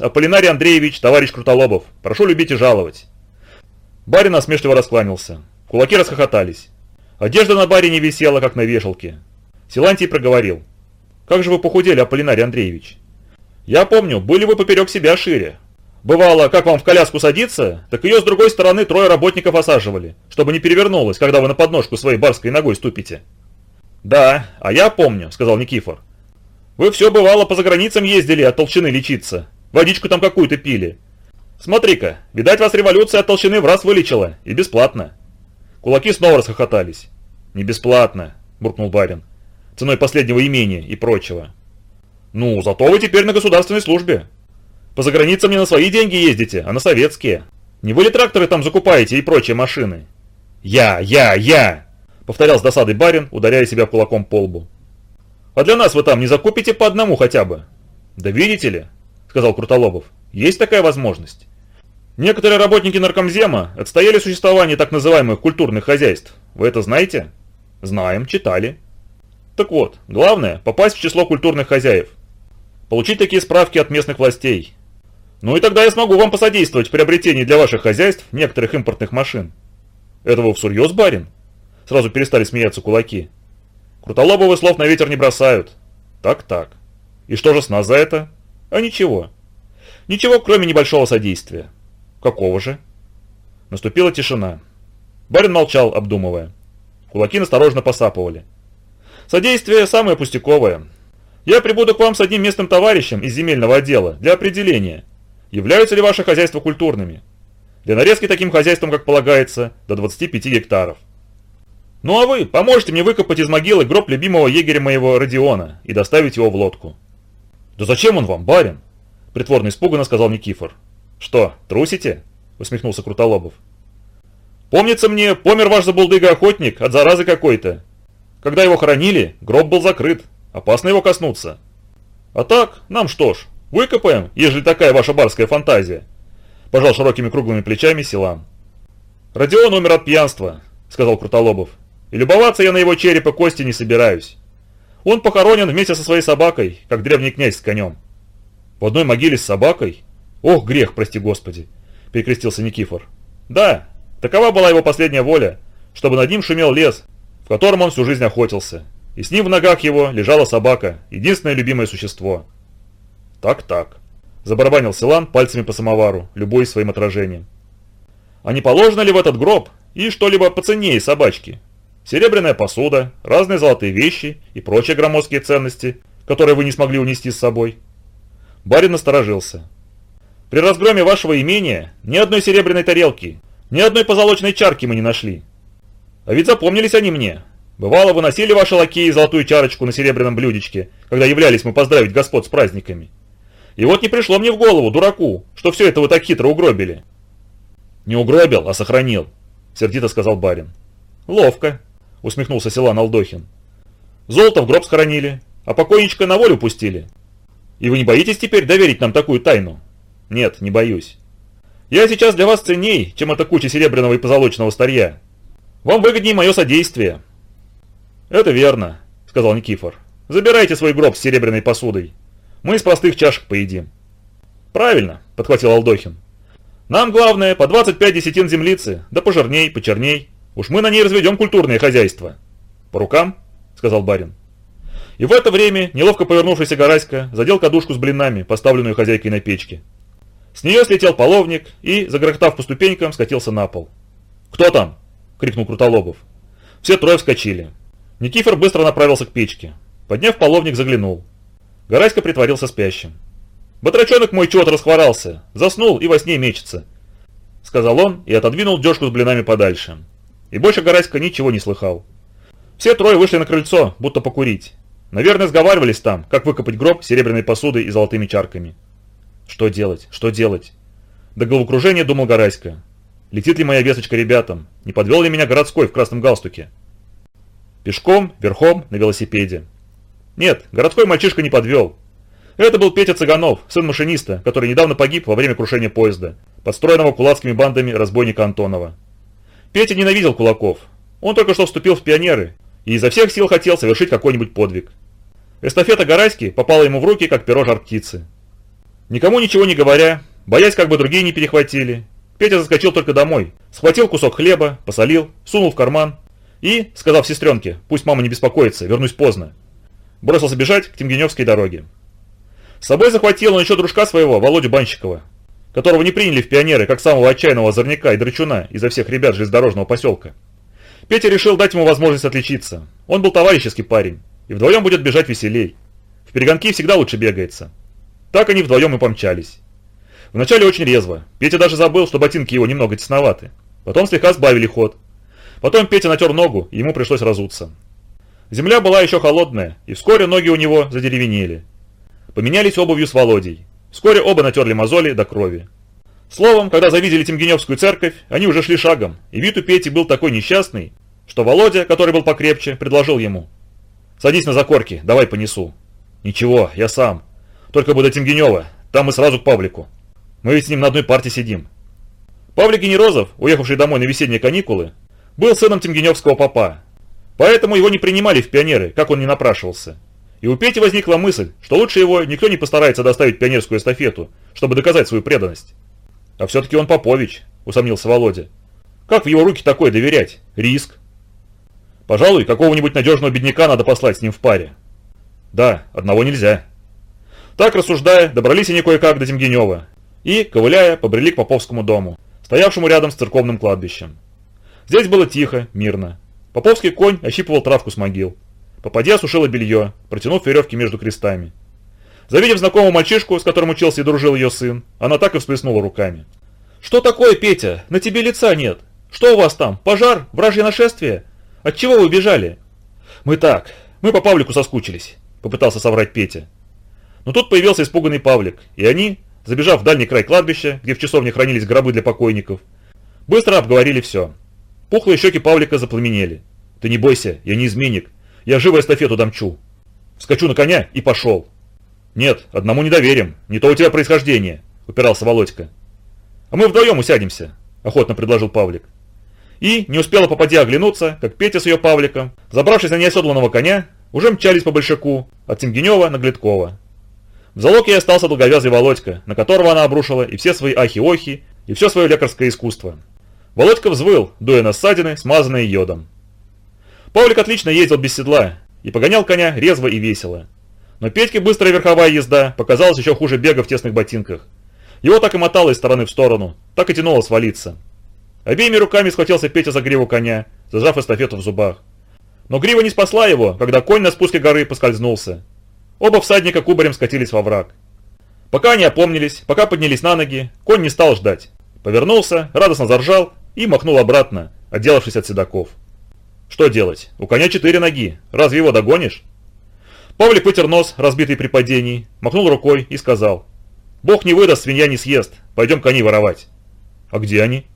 Аполлинарий Андреевич, товарищ Крутолобов. Прошу любить и жаловать». Барин осмешливо раскланялся. Кулаки расхохотались. Одежда на барине висела, как на вешалке. Силантий проговорил. «Как же вы похудели, Аполлинарий Андреевич?» «Я помню, были вы поперек себя шире. Бывало, как вам в коляску садиться, так ее с другой стороны трое работников осаживали, чтобы не перевернулась, когда вы на подножку своей барской ногой ступите». «Да, а я помню», — сказал Никифор. «Вы все бывало по заграницам ездили от толщины лечиться, водичку там какую-то пили. Смотри-ка, видать вас революция от толщины в раз вылечила, и бесплатно». Кулаки снова расхохотались. «Не бесплатно», — буркнул барин, — «ценой последнего имения и прочего». «Ну, зато вы теперь на государственной службе. По заграницам не на свои деньги ездите, а на советские. Не вы ли тракторы там закупаете и прочие машины?» «Я, я, я!» — повторял с досадой барин, ударяя себя кулаком по лбу. «А для нас вы там не закупите по одному хотя бы?» «Да видите ли», — сказал Крутолобов, — «есть такая возможность. Некоторые работники наркомзема отстояли существование так называемых культурных хозяйств. Вы это знаете? Знаем, читали. Так вот, главное – попасть в число культурных хозяев. Получить такие справки от местных властей. Ну и тогда я смогу вам посодействовать в приобретении для ваших хозяйств некоторых импортных машин. Это вы всерьез, барин? Сразу перестали смеяться кулаки. Крутолобовы слов на ветер не бросают. Так-так. И что же с нас за это? А ничего. Ничего, кроме небольшого содействия. «Какого же?» Наступила тишина. Барин молчал, обдумывая. Кулаки насторожно посапывали. «Содействие самое пустяковое. Я прибуду к вам с одним местным товарищем из земельного отдела для определения, являются ли ваши хозяйства культурными. Для нарезки таким хозяйством, как полагается, до 25 гектаров. Ну а вы поможете мне выкопать из могилы гроб любимого егеря моего Родиона и доставить его в лодку». «Да зачем он вам, барин?» Притворно испуганно сказал Никифор. «Что, трусите?» – усмехнулся Крутолобов. «Помнится мне, помер ваш забулдыга-охотник от заразы какой-то. Когда его хоронили, гроб был закрыт, опасно его коснуться. А так, нам что ж, выкопаем, ежели такая ваша барская фантазия», – пожал широкими круглыми плечами Силан. «Родион умер от пьянства», – сказал Крутолобов, – «и любоваться я на его череп и кости не собираюсь. Он похоронен вместе со своей собакой, как древний князь с конем». «В одной могиле с собакой?» «Ох, грех, прости господи!» – перекрестился Никифор. «Да, такова была его последняя воля, чтобы над ним шумел лес, в котором он всю жизнь охотился, и с ним в ногах его лежала собака, единственное любимое существо». «Так-так», – забарабанил Силан пальцами по самовару, любой своим отражением. «А не положено ли в этот гроб и что-либо поценнее собачки? Серебряная посуда, разные золотые вещи и прочие громоздкие ценности, которые вы не смогли унести с собой?» Барин насторожился. При разгроме вашего имения ни одной серебряной тарелки, ни одной позолоченной чарки мы не нашли. А ведь запомнились они мне. Бывало, выносили ваши лакеи золотую чарочку на серебряном блюдечке, когда являлись мы поздравить господ с праздниками. И вот не пришло мне в голову, дураку, что все это вы так хитро угробили. Не угробил, а сохранил, сердито сказал барин. Ловко, усмехнулся Силан Алдохин. Золото в гроб схоронили, а покойничка на волю пустили. И вы не боитесь теперь доверить нам такую тайну? Нет, не боюсь. Я сейчас для вас ценней, чем эта куча серебряного и позолоченного старья. Вам выгоднее мое содействие. Это верно, сказал Никифор. Забирайте свой гроб с серебряной посудой. Мы из простых чашек поедим. Правильно, подхватил Алдохин. Нам главное по 25 десятин землицы, да пожирней, почерней. Уж мы на ней разведем культурное хозяйство. По рукам, сказал барин. И в это время, неловко повернувшийся Гараська задел кадушку с блинами, поставленную хозяйкой на печке. С нее слетел половник и, загрохотав по ступенькам, скатился на пол. «Кто там?» – крикнул Крутолобов. Все трое вскочили. Никифор быстро направился к печке. Подняв половник, заглянул. Гараська притворился спящим. «Батрачонок мой чего-то расхворался, заснул и во сне мечется», – сказал он и отодвинул дежку с блинами подальше. И больше Гараська ничего не слыхал. Все трое вышли на крыльцо, будто покурить. Наверное, сговаривались там, как выкопать гроб серебряной посудой и золотыми чарками. Что делать? Что делать? До головокружения думал Гараська. Летит ли моя весочка ребятам? Не подвел ли меня городской в красном галстуке? Пешком, верхом, на велосипеде. Нет, городской мальчишка не подвел. Это был Петя Цыганов, сын машиниста, который недавно погиб во время крушения поезда, подстроенного кулацкими бандами разбойника Антонова. Петя ненавидел кулаков. Он только что вступил в пионеры и изо всех сил хотел совершить какой-нибудь подвиг. Эстафета Гарайски попала ему в руки, как перо жар птицы. Никому ничего не говоря, боясь, как бы другие не перехватили, Петя заскочил только домой, схватил кусок хлеба, посолил, сунул в карман и, сказав сестренке, пусть мама не беспокоится, вернусь поздно, бросился бежать к Тимгеневской дороге. С собой захватил он еще дружка своего, Володю Банщикова, которого не приняли в пионеры, как самого отчаянного озорняка и драчуна изо всех ребят железнодорожного поселка. Петя решил дать ему возможность отличиться. Он был товарищеский парень, и вдвоем будет бежать веселей. В перегонки всегда лучше бегается. Так они вдвоем и помчались. Вначале очень резво. Петя даже забыл, что ботинки его немного тесноваты. Потом слегка сбавили ход. Потом Петя натер ногу, и ему пришлось разуться. Земля была еще холодная, и вскоре ноги у него задеревенели. Поменялись обувью с Володей. Вскоре оба натерли мозоли до крови. Словом, когда завидели Тимгеневскую церковь, они уже шли шагом, и вид у Пети был такой несчастный, что Володя, который был покрепче, предложил ему. «Садись на закорки, давай понесу». «Ничего, я сам. Только бы до Тимгенева, там мы сразу к Павлику». Мы ведь с ним на одной парте сидим. Павлик Генерозов, уехавший домой на весенние каникулы, был сыном Тимгеневского папа. Поэтому его не принимали в пионеры, как он не напрашивался. И у Пети возникла мысль, что лучше его никто не постарается доставить пионерскую эстафету, чтобы доказать свою преданность. А все-таки он Попович, усомнился Володя. Как в его руки такое доверять? Риск. Пожалуй, какого-нибудь надежного бедняка надо послать с ним в паре. Да, одного нельзя. Так рассуждая, добрались они кое-как до Тимгенева и, ковыляя, побрели к Поповскому дому, стоявшему рядом с церковным кладбищем. Здесь было тихо, мирно. Поповский конь ощипывал травку с могил. Попадья сушила белье, протянув веревки между крестами. Завидев знакомого мальчишку, с которым учился и дружил ее сын, она так и всплеснула руками. «Что такое, Петя? На тебе лица нет. Что у вас там? Пожар? Вражье нашествие? Отчего вы бежали?» «Мы так. Мы по Павлику соскучились», — попытался соврать Петя. Но тут появился испуганный Павлик, и они, забежав в дальний край кладбища, где в часовне хранились гробы для покойников, быстро обговорили все. Пухлые щеки Павлика запламенели. «Ты не бойся, я не изменник. Я живо эстафету домчу. Скачу на коня и пошел». «Нет, одному не доверим. Не то у тебя происхождение», — упирался Володька. «А мы вдвоем усядемся», — охотно предложил Павлик. И, не успела попадя оглянуться, как Петя с ее Павликом, забравшись на неоседланного коня, уже мчались по Большаку от Тимгенева на Глиткова. В залог ей остался долговязый Володька, на которого она обрушила и все свои ахи-охи, и все свое лекарское искусство. Володька взвыл, дуя на ссадины, смазанные йодом. Павлик отлично ездил без седла и погонял коня резво и весело. Но Петьке быстрая верховая езда показалась еще хуже бега в тесных ботинках. Его так и мотало из стороны в сторону, так и тянуло свалиться. Обеими руками схватился Петя за гриву коня, зажав эстафету в зубах. Но грива не спасла его, когда конь на спуске горы поскользнулся. Оба всадника кубарем скатились во враг. Пока они опомнились, пока поднялись на ноги, конь не стал ждать. Повернулся, радостно заржал и махнул обратно, отделавшись от седаков. Что делать? У коня четыре ноги. Разве его догонишь? Павлик вытер нос, разбитый при падении, махнул рукой и сказал. «Бог не выдаст, свинья не съест. Пойдем коней воровать». «А где они?»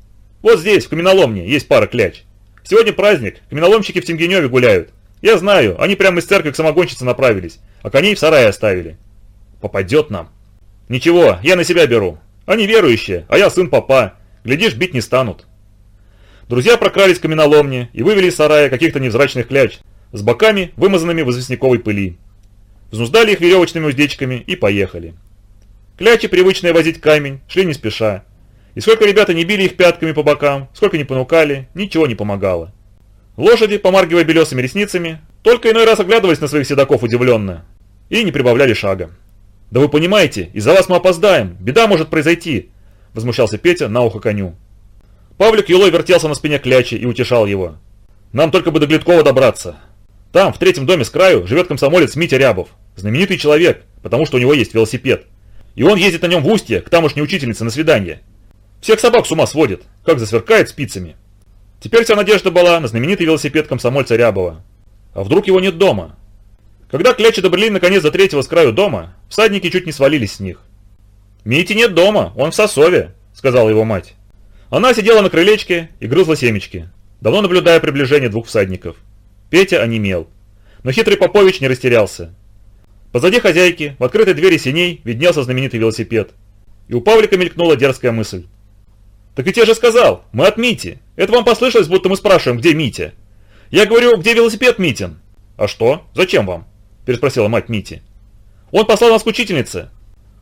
«Вот здесь, в каменоломне, есть пара кляч. Сегодня праздник, каменоломщики в Тимгеневе гуляют. Я знаю, они прямо из церкви к самогонщице направились а коней в сарае оставили. Попадет нам. Ничего, я на себя беру. Они верующие, а я сын папа. Глядишь, бить не станут. Друзья прокрались к каменоломне и вывели из сарая каких-то невзрачных кляч с боками, вымазанными в известняковой пыли. Взнуздали их веревочными уздечками и поехали. Клячи, привычные возить камень, шли не спеша. И сколько ребята не били их пятками по бокам, сколько не понукали, ничего не помогало. Лошади, помаргивая белесыми ресницами, только иной раз оглядываясь на своих седаков удивленно, и не прибавляли шага. «Да вы понимаете, из-за вас мы опоздаем, беда может произойти», – возмущался Петя на ухо коню. Павлик Юлой вертелся на спине клячи и утешал его. «Нам только бы до Глиткова добраться. Там, в третьем доме с краю, живет комсомолец Митя Рябов, знаменитый человек, потому что у него есть велосипед. И он ездит на нем в устье к тамошней учительнице на свидание. Всех собак с ума сводит, как засверкает спицами». Теперь вся надежда была на знаменитый велосипед комсомольца Рябова. А вдруг его нет дома? Когда клячи добрели наконец до третьего с краю дома, всадники чуть не свалились с них. «Мити нет дома, он в Сосове», — сказала его мать. Она сидела на крылечке и грызла семечки, давно наблюдая приближение двух всадников. Петя онемел. Но хитрый Попович не растерялся. Позади хозяйки, в открытой двери синей, виднелся знаменитый велосипед. И у Павлика мелькнула дерзкая мысль. «Так ведь я же сказал, мы от Мити. Это вам послышалось, будто мы спрашиваем, где Митя?» «Я говорю, где велосипед Митин?» «А что? Зачем вам?» – переспросила мать Мити. «Он послал нас к учительнице».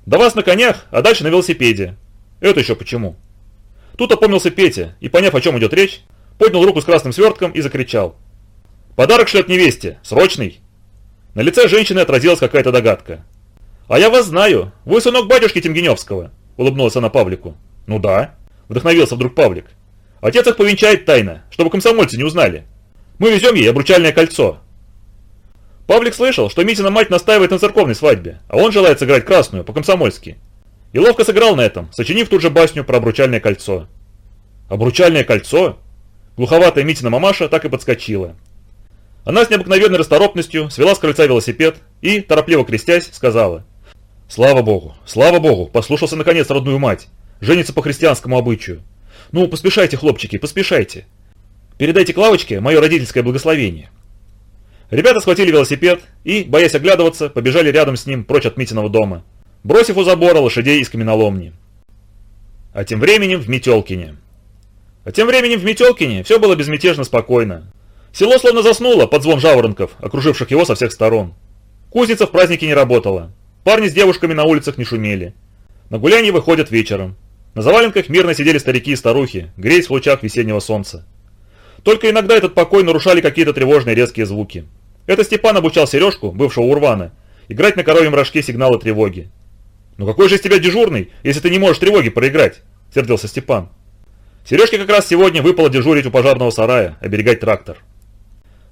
До вас на конях, а дальше на велосипеде. Это еще почему? Тут опомнился Петя и, поняв, о чем идет речь, поднял руку с красным свертком и закричал. «Подарок шлет невесте! Срочный!» На лице женщины отразилась какая-то догадка. «А я вас знаю! Вы сынок батюшки Тимгеневского!» – улыбнулась она Павлику. «Ну да!» – вдохновился вдруг Павлик. «Отец их повенчает тайно, чтобы комсомольцы не узнали. Мы везем ей обручальное кольцо». Павлик слышал, что Митина мать настаивает на церковной свадьбе, а он желает сыграть красную, по-комсомольски. И ловко сыграл на этом, сочинив тут же басню про обручальное кольцо. «Обручальное кольцо?» Глуховатая Митина мамаша так и подскочила. Она с необыкновенной расторопностью свела с крыльца велосипед и, торопливо крестясь, сказала. «Слава богу, слава богу, послушался наконец родную мать. Женится по христианскому обычаю. Ну, поспешайте, хлопчики, поспешайте. Передайте Клавочке мое родительское благословение». Ребята схватили велосипед и, боясь оглядываться, побежали рядом с ним прочь от Митиного дома, бросив у забора лошадей из каменоломни. А тем временем в Метелкине. А тем временем в Метелкине все было безмятежно спокойно. Село словно заснуло под звон жаворонков, окруживших его со всех сторон. Кузница в празднике не работала. Парни с девушками на улицах не шумели. На гулянье выходят вечером. На заваленках мирно сидели старики и старухи, греясь в лучах весеннего солнца. Только иногда этот покой нарушали какие-то тревожные резкие звуки. Это Степан обучал Сережку, бывшего Урвана, играть на коровьем рожке сигналы тревоги. «Ну какой же из тебя дежурный, если ты не можешь тревоги проиграть?» – сердился Степан. Сережке как раз сегодня выпало дежурить у пожарного сарая, оберегать трактор.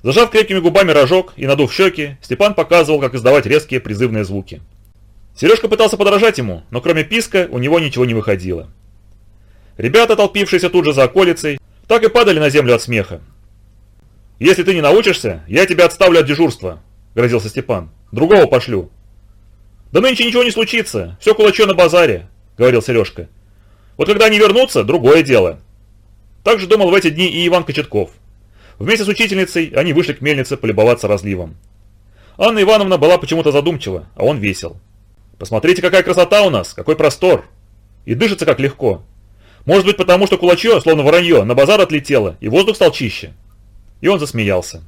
Зажав крепкими губами рожок и надув щеки, Степан показывал, как издавать резкие призывные звуки. Сережка пытался подражать ему, но кроме писка у него ничего не выходило. Ребята, толпившиеся тут же за околицей, так и падали на землю от смеха. «Если ты не научишься, я тебя отставлю от дежурства», – грозился Степан. «Другого пошлю». «Да нынче ничего не случится, все кулачо на базаре», – говорил Сережка. «Вот когда они вернутся, другое дело». Так же думал в эти дни и Иван Кочетков. Вместе с учительницей они вышли к мельнице полюбоваться разливом. Анна Ивановна была почему-то задумчива, а он весел. «Посмотрите, какая красота у нас, какой простор! И дышится как легко. Может быть, потому что кулачье, словно воронье, на базар отлетело, и воздух стал чище». И он засмеялся.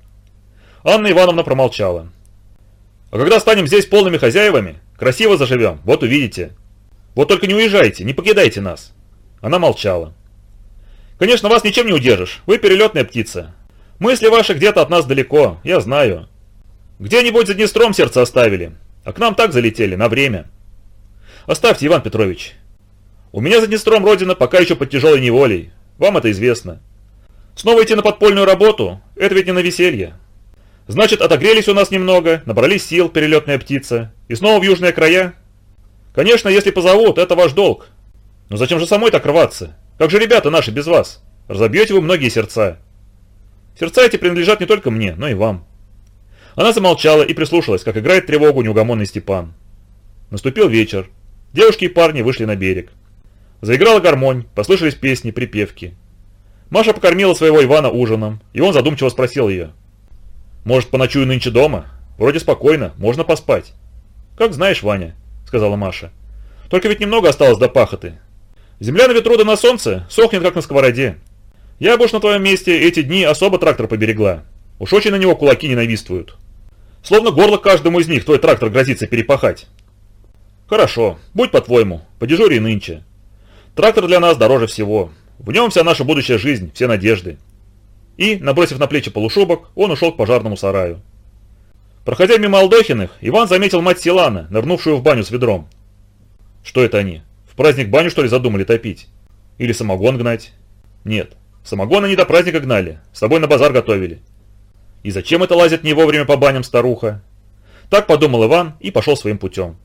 Анна Ивановна промолчала. «А когда станем здесь полными хозяевами, красиво заживем, вот увидите. Вот только не уезжайте, не покидайте нас». Она молчала. «Конечно, вас ничем не удержишь, вы перелетная птица, Мысли ваши где-то от нас далеко, я знаю. Где-нибудь за Днестром сердце оставили, а к нам так залетели, на время. Оставьте, Иван Петрович. У меня за Днестром родина пока еще под тяжелой неволей, вам это известно. Снова идти на подпольную работу, это ведь не на веселье. Значит, отогрелись у нас немного, набрались сил, перелетная птица, и снова в южные края? Конечно, если позовут, это ваш долг. Но зачем же самой так рваться? Как же ребята наши без вас? Разобьете вы многие сердца. Сердца эти принадлежат не только мне, но и вам. Она замолчала и прислушалась, как играет тревогу неугомонный Степан. Наступил вечер. Девушки и парни вышли на берег. Заиграла гармонь, послышались песни, припевки. Маша покормила своего Ивана ужином, и он задумчиво спросил ее. «Может, поночую нынче дома? Вроде спокойно, можно поспать». «Как знаешь, Ваня», — сказала Маша. «Только ведь немного осталось до пахоты. Земля на ветру да на солнце сохнет, как на сковороде. Я бы уж на твоем месте эти дни особо трактор поберегла. Уж очень на него кулаки ненавистствуют. Словно горло каждому из них твой трактор грозится перепахать. Хорошо, будь по-твоему, подежури нынче. Трактор для нас дороже всего. В нем вся наша будущая жизнь, все надежды. И, набросив на плечи полушубок, он ушел к пожарному сараю. Проходя мимо Алдохиных, Иван заметил мать Силана, нырнувшую в баню с ведром. Что это они? В праздник баню, что ли, задумали топить? Или самогон гнать? Нет, Самогон они до праздника гнали, с собой на базар готовили. И зачем это лазит не вовремя по баням старуха? Так подумал Иван и пошел своим путем.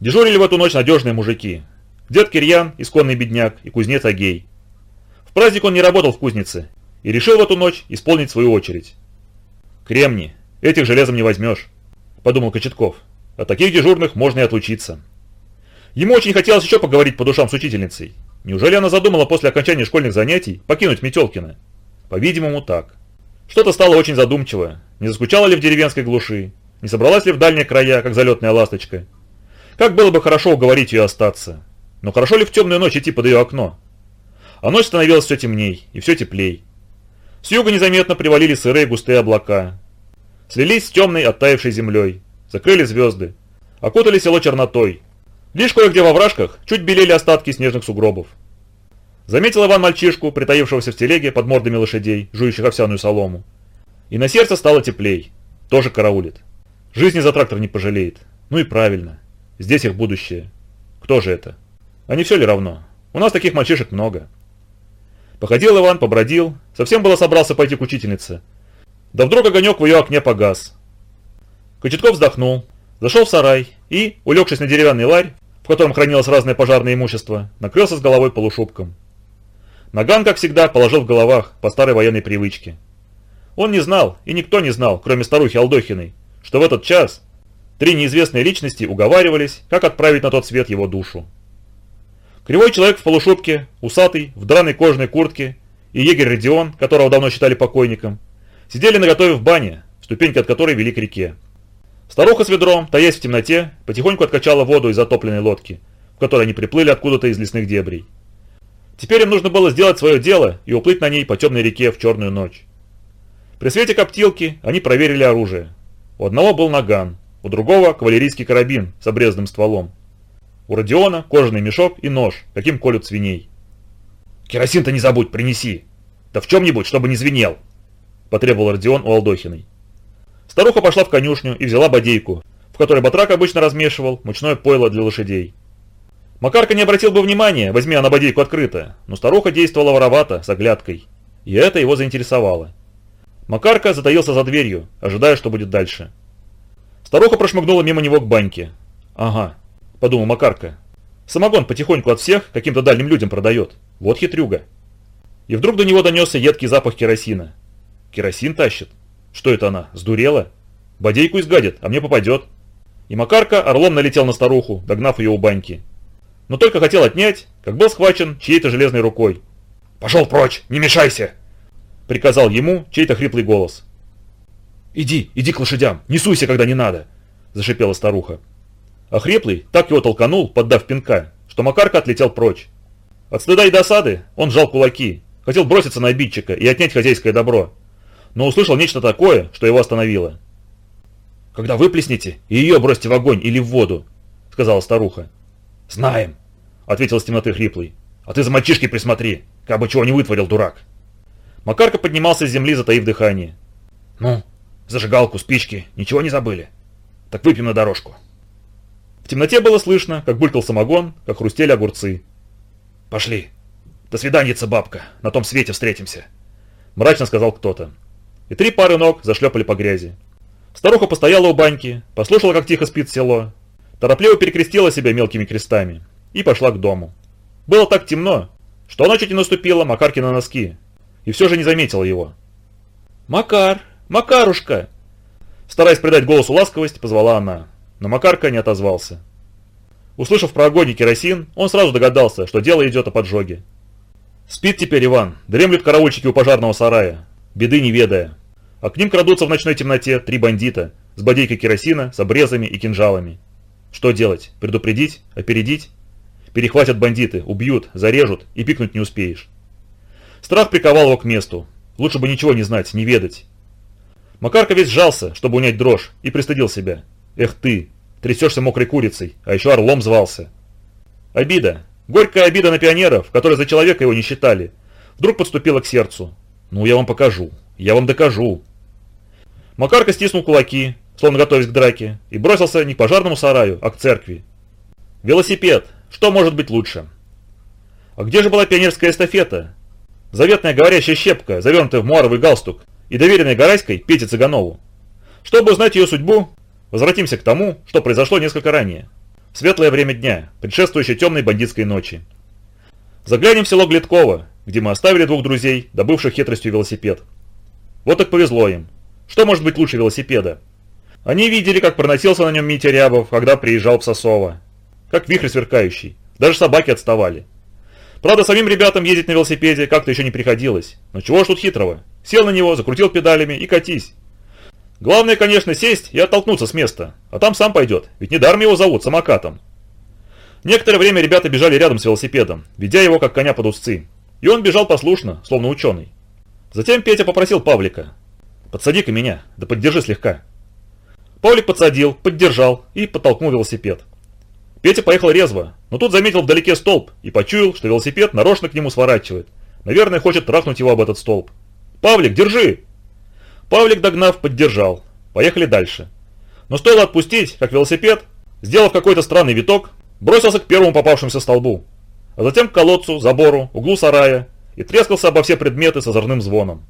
Дежурили в эту ночь надежные мужики. Дед Кирьян, исконный бедняк, и кузнец Агей. В праздник он не работал в кузнице и решил в эту ночь исполнить свою очередь. «Кремни, этих железом не возьмешь», – подумал Кочетков. «От таких дежурных можно и отлучиться». Ему очень хотелось еще поговорить по душам с учительницей, Неужели она задумала после окончания школьных занятий покинуть Метелкино? По-видимому, так. Что-то стало очень задумчивое. Не заскучала ли в деревенской глуши? Не собралась ли в дальние края, как залетная ласточка? Как было бы хорошо уговорить ее остаться. Но хорошо ли в темную ночь идти под ее окно? А ночь становилась все темней и все теплей. С юга незаметно привалили сырые густые облака. Слились с темной оттаившей землей. Закрыли звезды. Окутали село чернотой. Лишь кое-где во вражках чуть белели остатки снежных сугробов. Заметил Иван мальчишку, притаившегося в телеге под мордами лошадей, жующих овсяную солому. И на сердце стало теплей. Тоже караулит. Жизни за трактор не пожалеет. Ну и правильно. Здесь их будущее. Кто же это? А не все ли равно? У нас таких мальчишек много. Походил Иван, побродил, совсем было собрался пойти к учительнице. Да вдруг огонек в ее окне погас. Кочетков вздохнул, зашел в сарай и, улегшись на деревянный ларь, в котором хранилось разное пожарное имущество, накрылся с головой полушубком. Наган, как всегда, положил в головах по старой военной привычке. Он не знал, и никто не знал, кроме старухи Алдохиной, что в этот час три неизвестные личности уговаривались, как отправить на тот свет его душу. Кривой человек в полушубке, усатый, в драной кожаной куртке и егерь Родион, которого давно считали покойником, сидели наготове в бане, ступеньки от которой вели к реке. Старуха с ведром, таясь в темноте, потихоньку откачала воду из затопленной лодки, в которой они приплыли откуда-то из лесных дебрей. Теперь им нужно было сделать свое дело и уплыть на ней по темной реке в черную ночь. При свете коптилки они проверили оружие. У одного был наган, у другого кавалерийский карабин с обрезанным стволом. У Родиона кожаный мешок и нож, каким колют свиней. «Керосин-то не забудь, принеси! Да в чем-нибудь, чтобы не звенел!» Потребовал Родион у Алдохиной. Старуха пошла в конюшню и взяла бодейку, в которой батрак обычно размешивал мучное пойло для лошадей. Макарка не обратил бы внимания, возьми она бодейку открыто, но старуха действовала воровато, с оглядкой. И это его заинтересовало. Макарка затаился за дверью, ожидая, что будет дальше. Старуха прошмыгнула мимо него к баньке. «Ага», — подумал Макарка. «Самогон потихоньку от всех каким-то дальним людям продает. Вот хитрюга». И вдруг до него донесся едкий запах керосина. «Керосин тащит? Что это она, сдурела? Бодейку изгадит, а мне попадет». И Макарка орлом налетел на старуху, догнав ее у баньки но только хотел отнять, как был схвачен чьей-то железной рукой. «Пошел прочь, не мешайся!» — приказал ему чей-то хриплый голос. «Иди, иди к лошадям, не суйся, когда не надо!» — зашипела старуха. А хриплый так его толканул, поддав пинка, что Макарка отлетел прочь. От стыда и досады он сжал кулаки, хотел броситься на обидчика и отнять хозяйское добро, но услышал нечто такое, что его остановило. «Когда выплеснете, ее бросьте в огонь или в воду», — сказала старуха. «Знаем», — ответил с темноты хриплый. «А ты за мальчишки присмотри, как бы чего не вытворил, дурак». Макарка поднимался с земли, затаив дыхание. «Ну, зажигалку, спички, ничего не забыли? Так выпьем на дорожку». В темноте было слышно, как булькал самогон, как хрустели огурцы. «Пошли. До свиданица, бабка, на том свете встретимся», — мрачно сказал кто-то. И три пары ног зашлепали по грязи. Старуха постояла у баньки, послушала, как тихо спит село, торопливо перекрестила себя мелкими крестами и пошла к дому. Было так темно, что она чуть не наступила Макарке на носки, и все же не заметила его. «Макар! Макарушка!» Стараясь придать голосу ласковость, позвала она, но Макарка не отозвался. Услышав про огонь и керосин, он сразу догадался, что дело идет о поджоге. Спит теперь Иван, дремлют караульщики у пожарного сарая, беды не ведая. А к ним крадутся в ночной темноте три бандита с бодейкой керосина, с обрезами и кинжалами. Что делать? Предупредить? Опередить? Перехватят бандиты, убьют, зарежут и пикнуть не успеешь. Страх приковал его к месту. Лучше бы ничего не знать, не ведать. Макарка весь сжался, чтобы унять дрожь, и пристыдил себя. Эх ты, трясешься мокрой курицей, а еще орлом звался. Обида, горькая обида на пионеров, которые за человека его не считали, вдруг подступила к сердцу. Ну, я вам покажу, я вам докажу. Макарка стиснул кулаки, словно готовясь к драке, и бросился не к пожарному сараю, а к церкви. Велосипед, что может быть лучше? А где же была пионерская эстафета? Заветная говорящая щепка, завернутая в муаровый галстук, и доверенная Гарайской Пете Цыганову. Чтобы узнать ее судьбу, возвратимся к тому, что произошло несколько ранее. Светлое время дня, предшествующее темной бандитской ночи. Заглянем в село Гледково, где мы оставили двух друзей, добывших хитростью велосипед. Вот так повезло им. Что может быть лучше велосипеда? Они видели, как проносился на нем Митя Рябов, когда приезжал в Сосово как вихрь сверкающий. Даже собаки отставали. Правда, самим ребятам ездить на велосипеде как-то еще не приходилось. Но чего ж тут хитрого? Сел на него, закрутил педалями и катись. Главное, конечно, сесть и оттолкнуться с места. А там сам пойдет, ведь недаром его зовут самокатом. Некоторое время ребята бежали рядом с велосипедом, ведя его как коня под узцы. И он бежал послушно, словно ученый. Затем Петя попросил Павлика. «Подсади-ка меня, да поддержи слегка». Павлик подсадил, поддержал и подтолкнул велосипед. Петя поехал резво, но тут заметил вдалеке столб и почуял, что велосипед нарочно к нему сворачивает. Наверное, хочет трахнуть его об этот столб. «Павлик, держи!» Павлик, догнав, поддержал. Поехали дальше. Но стоило отпустить, как велосипед, сделав какой-то странный виток, бросился к первому попавшемуся столбу, а затем к колодцу, забору, углу сарая и трескался обо все предметы с озорным звоном.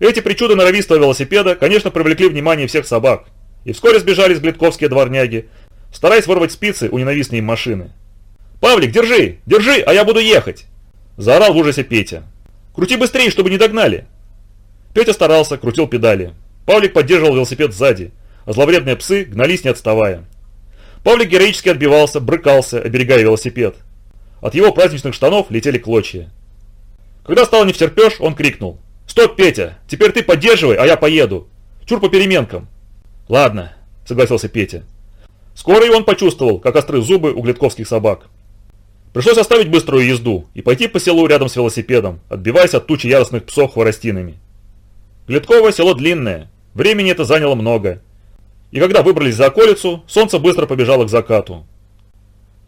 Эти причуды норовистого велосипеда, конечно, привлекли внимание всех собак, и вскоре сбежались глитковские дворняги, стараясь вырвать спицы у ненавистной им машины. «Павлик, держи! Держи, а я буду ехать!» Заорал в ужасе Петя. «Крути быстрее, чтобы не догнали!» Петя старался, крутил педали. Павлик поддерживал велосипед сзади, а зловредные псы гнались не отставая. Павлик героически отбивался, брыкался, оберегая велосипед. От его праздничных штанов летели клочья. Когда стало не втерпешь, он крикнул. «Стоп, Петя! Теперь ты поддерживай, а я поеду! Чур по переменкам!» «Ладно», — согласился Петя. Скоро и он почувствовал, как остры зубы у глитковских собак. Пришлось оставить быструю езду и пойти по селу рядом с велосипедом, отбиваясь от тучи яростных псов хворостинами. Глитковое село длинное, времени это заняло много. И когда выбрались за околицу, солнце быстро побежало к закату.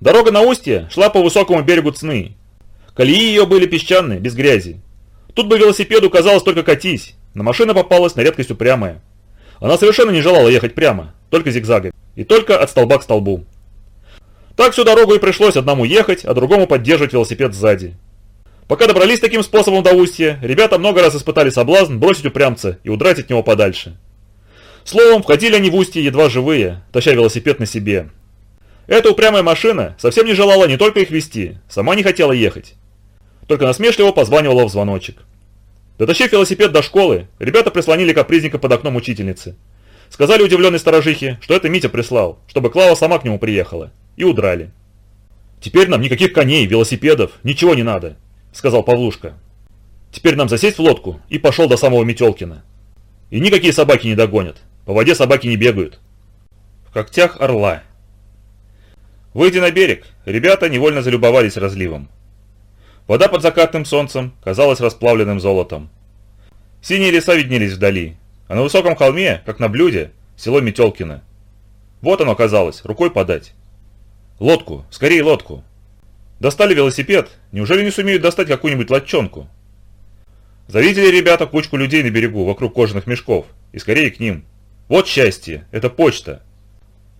Дорога на устье шла по высокому берегу Цны. Колеи ее были песчаные, без грязи. Тут бы велосипеду казалось только катись, но машина попалась на редкость упрямая. Она совершенно не желала ехать прямо, только зигзагами, и только от столба к столбу. Так всю дорогу и пришлось одному ехать, а другому поддерживать велосипед сзади. Пока добрались таким способом до устья, ребята много раз испытали соблазн бросить упрямца и удрать от него подальше. Словом, входили они в устье едва живые, таща велосипед на себе. Эта упрямая машина совсем не желала не только их вести, сама не хотела ехать. Только насмешливо позванивала в звоночек. Дотащив велосипед до школы, ребята прислонили капризника под окном учительницы. Сказали удивленной сторожихе, что это Митя прислал, чтобы Клава сама к нему приехала. И удрали. «Теперь нам никаких коней, велосипедов, ничего не надо», — сказал Павлушка. «Теперь нам засесть в лодку» и пошел до самого Метелкина. И никакие собаки не догонят. По воде собаки не бегают. В когтях орла. Выйдя на берег, ребята невольно залюбовались разливом. Вода под закатным солнцем казалась расплавленным золотом. Синие леса виднелись вдали, а на высоком холме, как на блюде, село Метелкино. Вот оно казалось, рукой подать. Лодку, скорее лодку. Достали велосипед, неужели не сумеют достать какую-нибудь лодчонку? Завидели ребята кучку людей на берегу вокруг кожаных мешков, и скорее к ним. Вот счастье, это почта.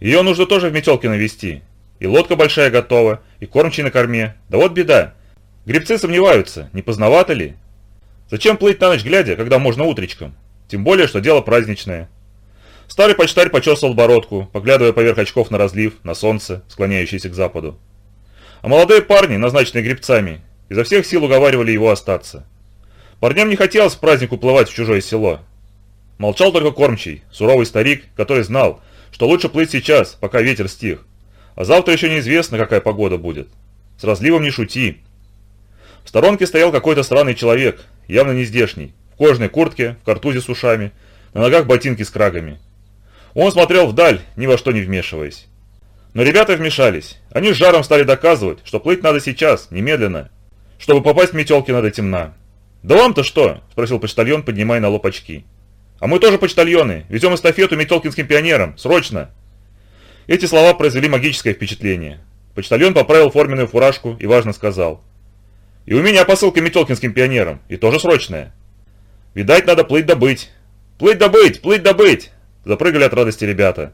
Ее нужно тоже в Метелкино везти. И лодка большая готова, и кормчий на корме. Да вот беда. Гребцы сомневаются, не поздновато ли? Зачем плыть на ночь глядя, когда можно утречком? Тем более, что дело праздничное. Старый почтарь почесал бородку, поглядывая поверх очков на разлив, на солнце, склоняющееся к западу. А молодые парни, назначенные гребцами, изо всех сил уговаривали его остаться. Парням не хотелось в праздник уплывать в чужое село. Молчал только кормчий, суровый старик, который знал, что лучше плыть сейчас, пока ветер стих. А завтра еще неизвестно, какая погода будет. С разливом не шути. В сторонке стоял какой-то странный человек, явно не здешний, в кожаной куртке, в картузе с ушами, на ногах ботинки с крагами. Он смотрел вдаль, ни во что не вмешиваясь. Но ребята вмешались. Они с жаром стали доказывать, что плыть надо сейчас, немедленно. Чтобы попасть в метелки надо темна. «Да вам-то что?» – спросил почтальон, поднимая на лоб очки. «А мы тоже почтальоны. Везем эстафету метелкинским пионерам. Срочно!» Эти слова произвели магическое впечатление. Почтальон поправил форменную фуражку и важно сказал. «И у меня посылка метелкинским пионерам, и тоже срочная. Видать, надо плыть добыть. Плыть добыть, плыть добыть!» Запрыгали от радости ребята.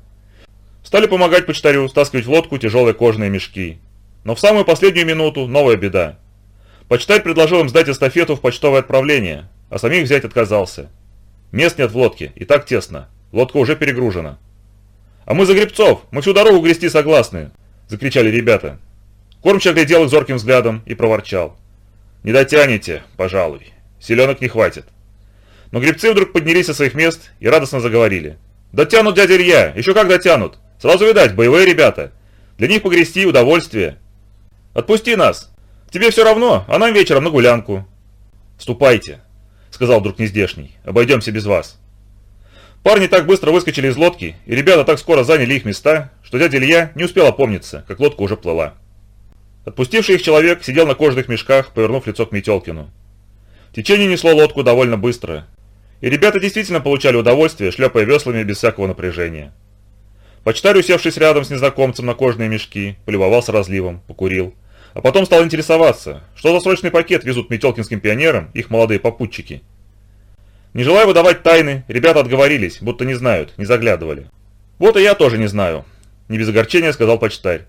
Стали помогать почтарю стаскивать в лодку тяжелые кожаные мешки. Но в самую последнюю минуту новая беда. Почтарь предложил им сдать эстафету в почтовое отправление, а самих взять отказался. Мест нет в лодке, и так тесно. Лодка уже перегружена. «А мы за гребцов! Мы всю дорогу грести согласны!» – закричали ребята. Кормчий оглядел их зорким взглядом и проворчал. «Не дотянете, пожалуй. Селенок не хватит». Но гребцы вдруг поднялись со своих мест и радостно заговорили. «Дотянут, дядя Илья! Еще как дотянут! Сразу видать, боевые ребята! Для них погрести удовольствие!» «Отпусти нас! Тебе все равно, а нам вечером на гулянку!» «Ступайте!» — сказал вдруг нездешний. «Обойдемся без вас!» Парни так быстро выскочили из лодки, и ребята так скоро заняли их места, что дядя Илья не успел опомниться, как лодка уже плыла. Отпустивший их человек сидел на кожаных мешках, повернув лицо к Метелкину. Течение несло лодку довольно быстро, и ребята действительно получали удовольствие, шлепая веслами без всякого напряжения. Почтарь, усевшись рядом с незнакомцем на кожные мешки, полюбовался разливом, покурил. А потом стал интересоваться, что за срочный пакет везут метелкинским пионерам их молодые попутчики. Не желая выдавать тайны, ребята отговорились, будто не знают, не заглядывали. «Вот и я тоже не знаю», – не без огорчения сказал почтарь.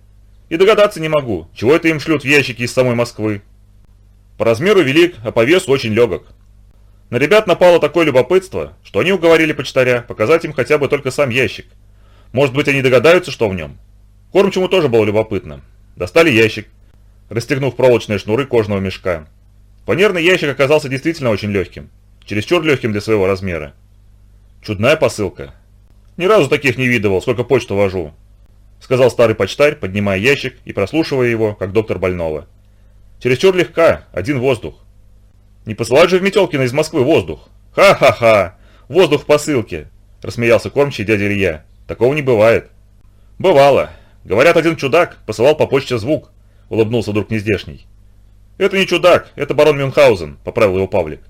«И догадаться не могу, чего это им шлют в ящики из самой Москвы». По размеру велик, а по весу очень легок. На ребят напало такое любопытство, что они уговорили почтаря показать им хотя бы только сам ящик – может быть, они догадаются, что в нем? Кормчему тоже было любопытно. Достали ящик, расстегнув проволочные шнуры кожного мешка. Фанерный ящик оказался действительно очень легким. Чересчур легким для своего размера. Чудная посылка. Ни разу таких не видывал, сколько почту вожу. Сказал старый почтарь, поднимая ящик и прослушивая его, как доктор больного. Чересчур легка, один воздух. Не посылать же в Метелкино из Москвы воздух. Ха-ха-ха, воздух в посылке, рассмеялся кормчий дядя Илья. Такого не бывает. Бывало. Говорят, один чудак посылал по почте звук, улыбнулся вдруг нездешний. Это не чудак, это барон Мюнхгаузен, поправил его Павлик.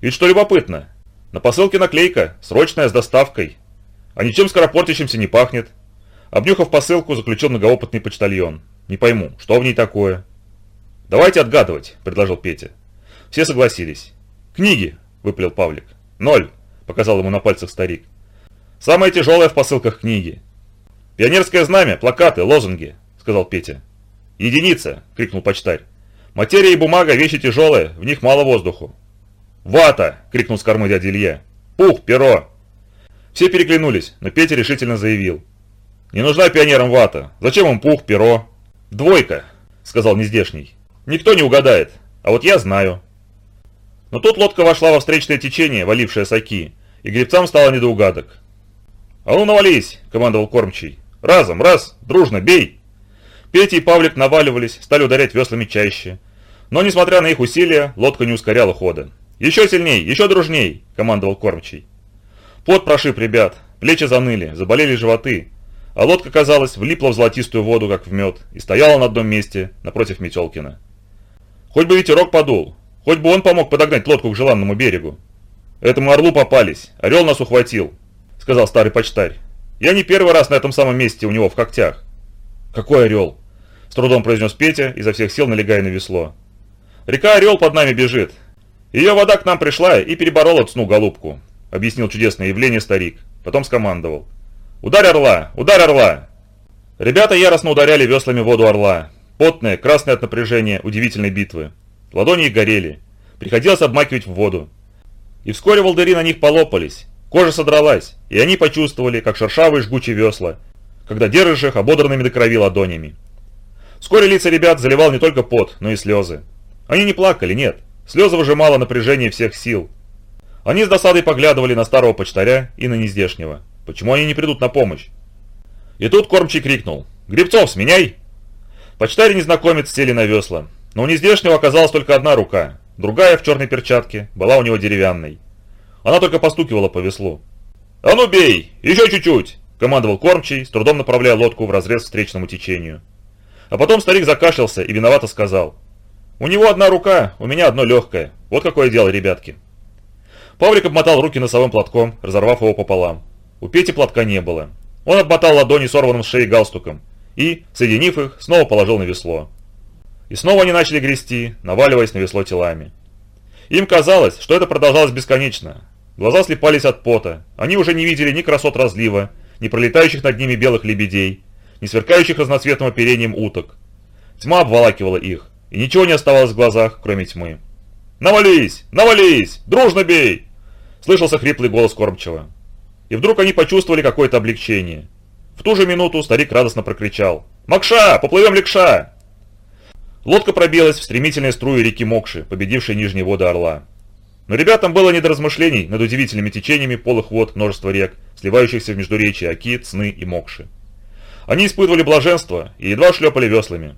Ведь что любопытно, на посылке наклейка, срочная с доставкой. А ничем скоропортящимся не пахнет. Обнюхав посылку, заключил многоопытный почтальон. Не пойму, что в ней такое? Давайте отгадывать, предложил Петя. Все согласились. Книги, выпалил Павлик. Ноль, показал ему на пальцах старик. Самое тяжелое в посылках книги. Пионерское знамя, плакаты, лозунги, сказал Петя. Единица, крикнул почтарь. Материя и бумага вещи тяжелые, в них мало воздуху. Вата, крикнул с кормы дядя Илья. Пух, перо. Все переглянулись, но Петя решительно заявил. Не нужна пионерам вата. Зачем им пух, перо? Двойка, сказал нездешний. Никто не угадает, а вот я знаю. Но тут лодка вошла во встречное течение, валившее соки, и гребцам стало недоугадок. «А ну навались!» – командовал кормчий. «Разом, раз, дружно, бей!» Петя и Павлик наваливались, стали ударять веслами чаще. Но, несмотря на их усилия, лодка не ускоряла хода. «Еще сильней, еще дружней!» – командовал кормчий. Пот прошиб ребят, плечи заныли, заболели животы, а лодка, казалось, влипла в золотистую воду, как в мед, и стояла на одном месте, напротив Метелкина. Хоть бы ветерок подул, хоть бы он помог подогнать лодку к желанному берегу. Этому орлу попались, орел нас ухватил, сказал старый почтарь. «Я не первый раз на этом самом месте у него в когтях». «Какой орел?» – с трудом произнес Петя, изо всех сил налегая на весло. «Река Орел под нами бежит. Ее вода к нам пришла и переборола цну голубку», – объяснил чудесное явление старик. Потом скомандовал. «Ударь орла! Ударь орла!» Ребята яростно ударяли веслами воду орла. Потные, красные от напряжения, удивительной битвы. Ладони их горели. Приходилось обмакивать в воду. И вскоре волдыри на них полопались. Кожа содралась, и они почувствовали, как шершавые жгучие весла, когда держишь их ободранными до крови ладонями. Вскоре лица ребят заливал не только пот, но и слезы. Они не плакали, нет. Слезы выжимало напряжение всех сил. Они с досадой поглядывали на старого почтаря и на нездешнего. Почему они не придут на помощь? И тут кормчий крикнул. «Гребцов, сменяй!» Почтарь незнакомец сели на весла. Но у нездешнего оказалась только одна рука, другая в черной перчатке была у него деревянной. Она только постукивала по веслу. «А ну бей! Еще чуть-чуть!» – командовал кормчий, с трудом направляя лодку в разрез встречному течению. А потом старик закашлялся и виновато сказал. «У него одна рука, у меня одно легкое. Вот какое дело, ребятки!» Павлик обмотал руки носовым платком, разорвав его пополам. У Пети платка не было. Он обмотал ладони сорванным с шеи галстуком и, соединив их, снова положил на весло. И снова они начали грести, наваливаясь на весло телами. Им казалось, что это продолжалось бесконечно. Глаза слепались от пота, они уже не видели ни красот разлива, ни пролетающих над ними белых лебедей, ни сверкающих разноцветным оперением уток. Тьма обволакивала их, и ничего не оставалось в глазах, кроме тьмы. «Навались! Навались! Дружно бей!» Слышался хриплый голос кормчего. И вдруг они почувствовали какое-то облегчение. В ту же минуту старик радостно прокричал. «Макша! Поплывем легша!» Лодка пробилась в стремительные струи реки Мокши, победившей нижние воды Орла. Но ребятам было не до размышлений над удивительными течениями полых вод множества рек, сливающихся в междуречии Оки, Цны и Мокши. Они испытывали блаженство и едва шлепали веслами.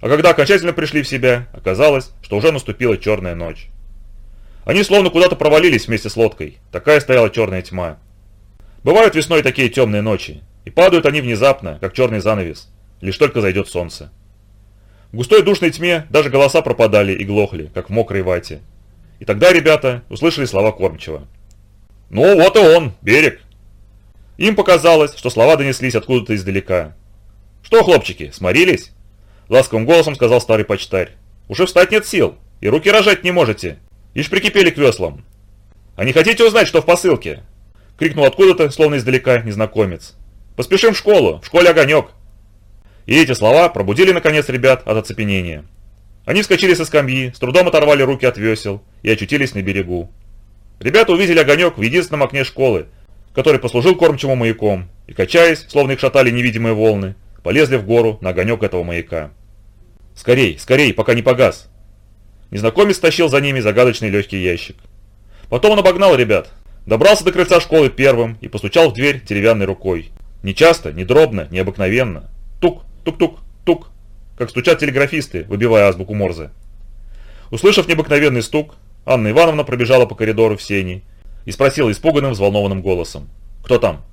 А когда окончательно пришли в себя, оказалось, что уже наступила черная ночь. Они словно куда-то провалились вместе с лодкой, такая стояла черная тьма. Бывают весной такие темные ночи, и падают они внезапно, как черный занавес, лишь только зайдет солнце. В густой душной тьме даже голоса пропадали и глохли, как в мокрой вате. И тогда ребята услышали слова кормчего. «Ну, вот и он, берег!» Им показалось, что слова донеслись откуда-то издалека. «Что, хлопчики, сморились?» Ласковым голосом сказал старый почтарь. «Уже встать нет сил, и руки рожать не можете. Ишь прикипели к веслам. А не хотите узнать, что в посылке?» Крикнул откуда-то, словно издалека, незнакомец. «Поспешим в школу, в школе огонек!» И эти слова пробудили, наконец, ребят от оцепенения. Они вскочили со скамьи, с трудом оторвали руки от весел и очутились на берегу. Ребята увидели огонек в единственном окне школы, который послужил кормчему маяком, и, качаясь, словно их шатали невидимые волны, полезли в гору на огонек этого маяка. «Скорей, скорей, пока не погас!» Незнакомец тащил за ними загадочный легкий ящик. Потом он обогнал ребят, добрался до крыльца школы первым и постучал в дверь деревянной рукой. Не часто, не дробно, не обыкновенно. Тук, тук-тук, тук, как стучат телеграфисты, выбивая азбуку Морзе. Услышав необыкновенный стук, Анна Ивановна пробежала по коридору в сени и спросила испуганным, взволнованным голосом. «Кто там?»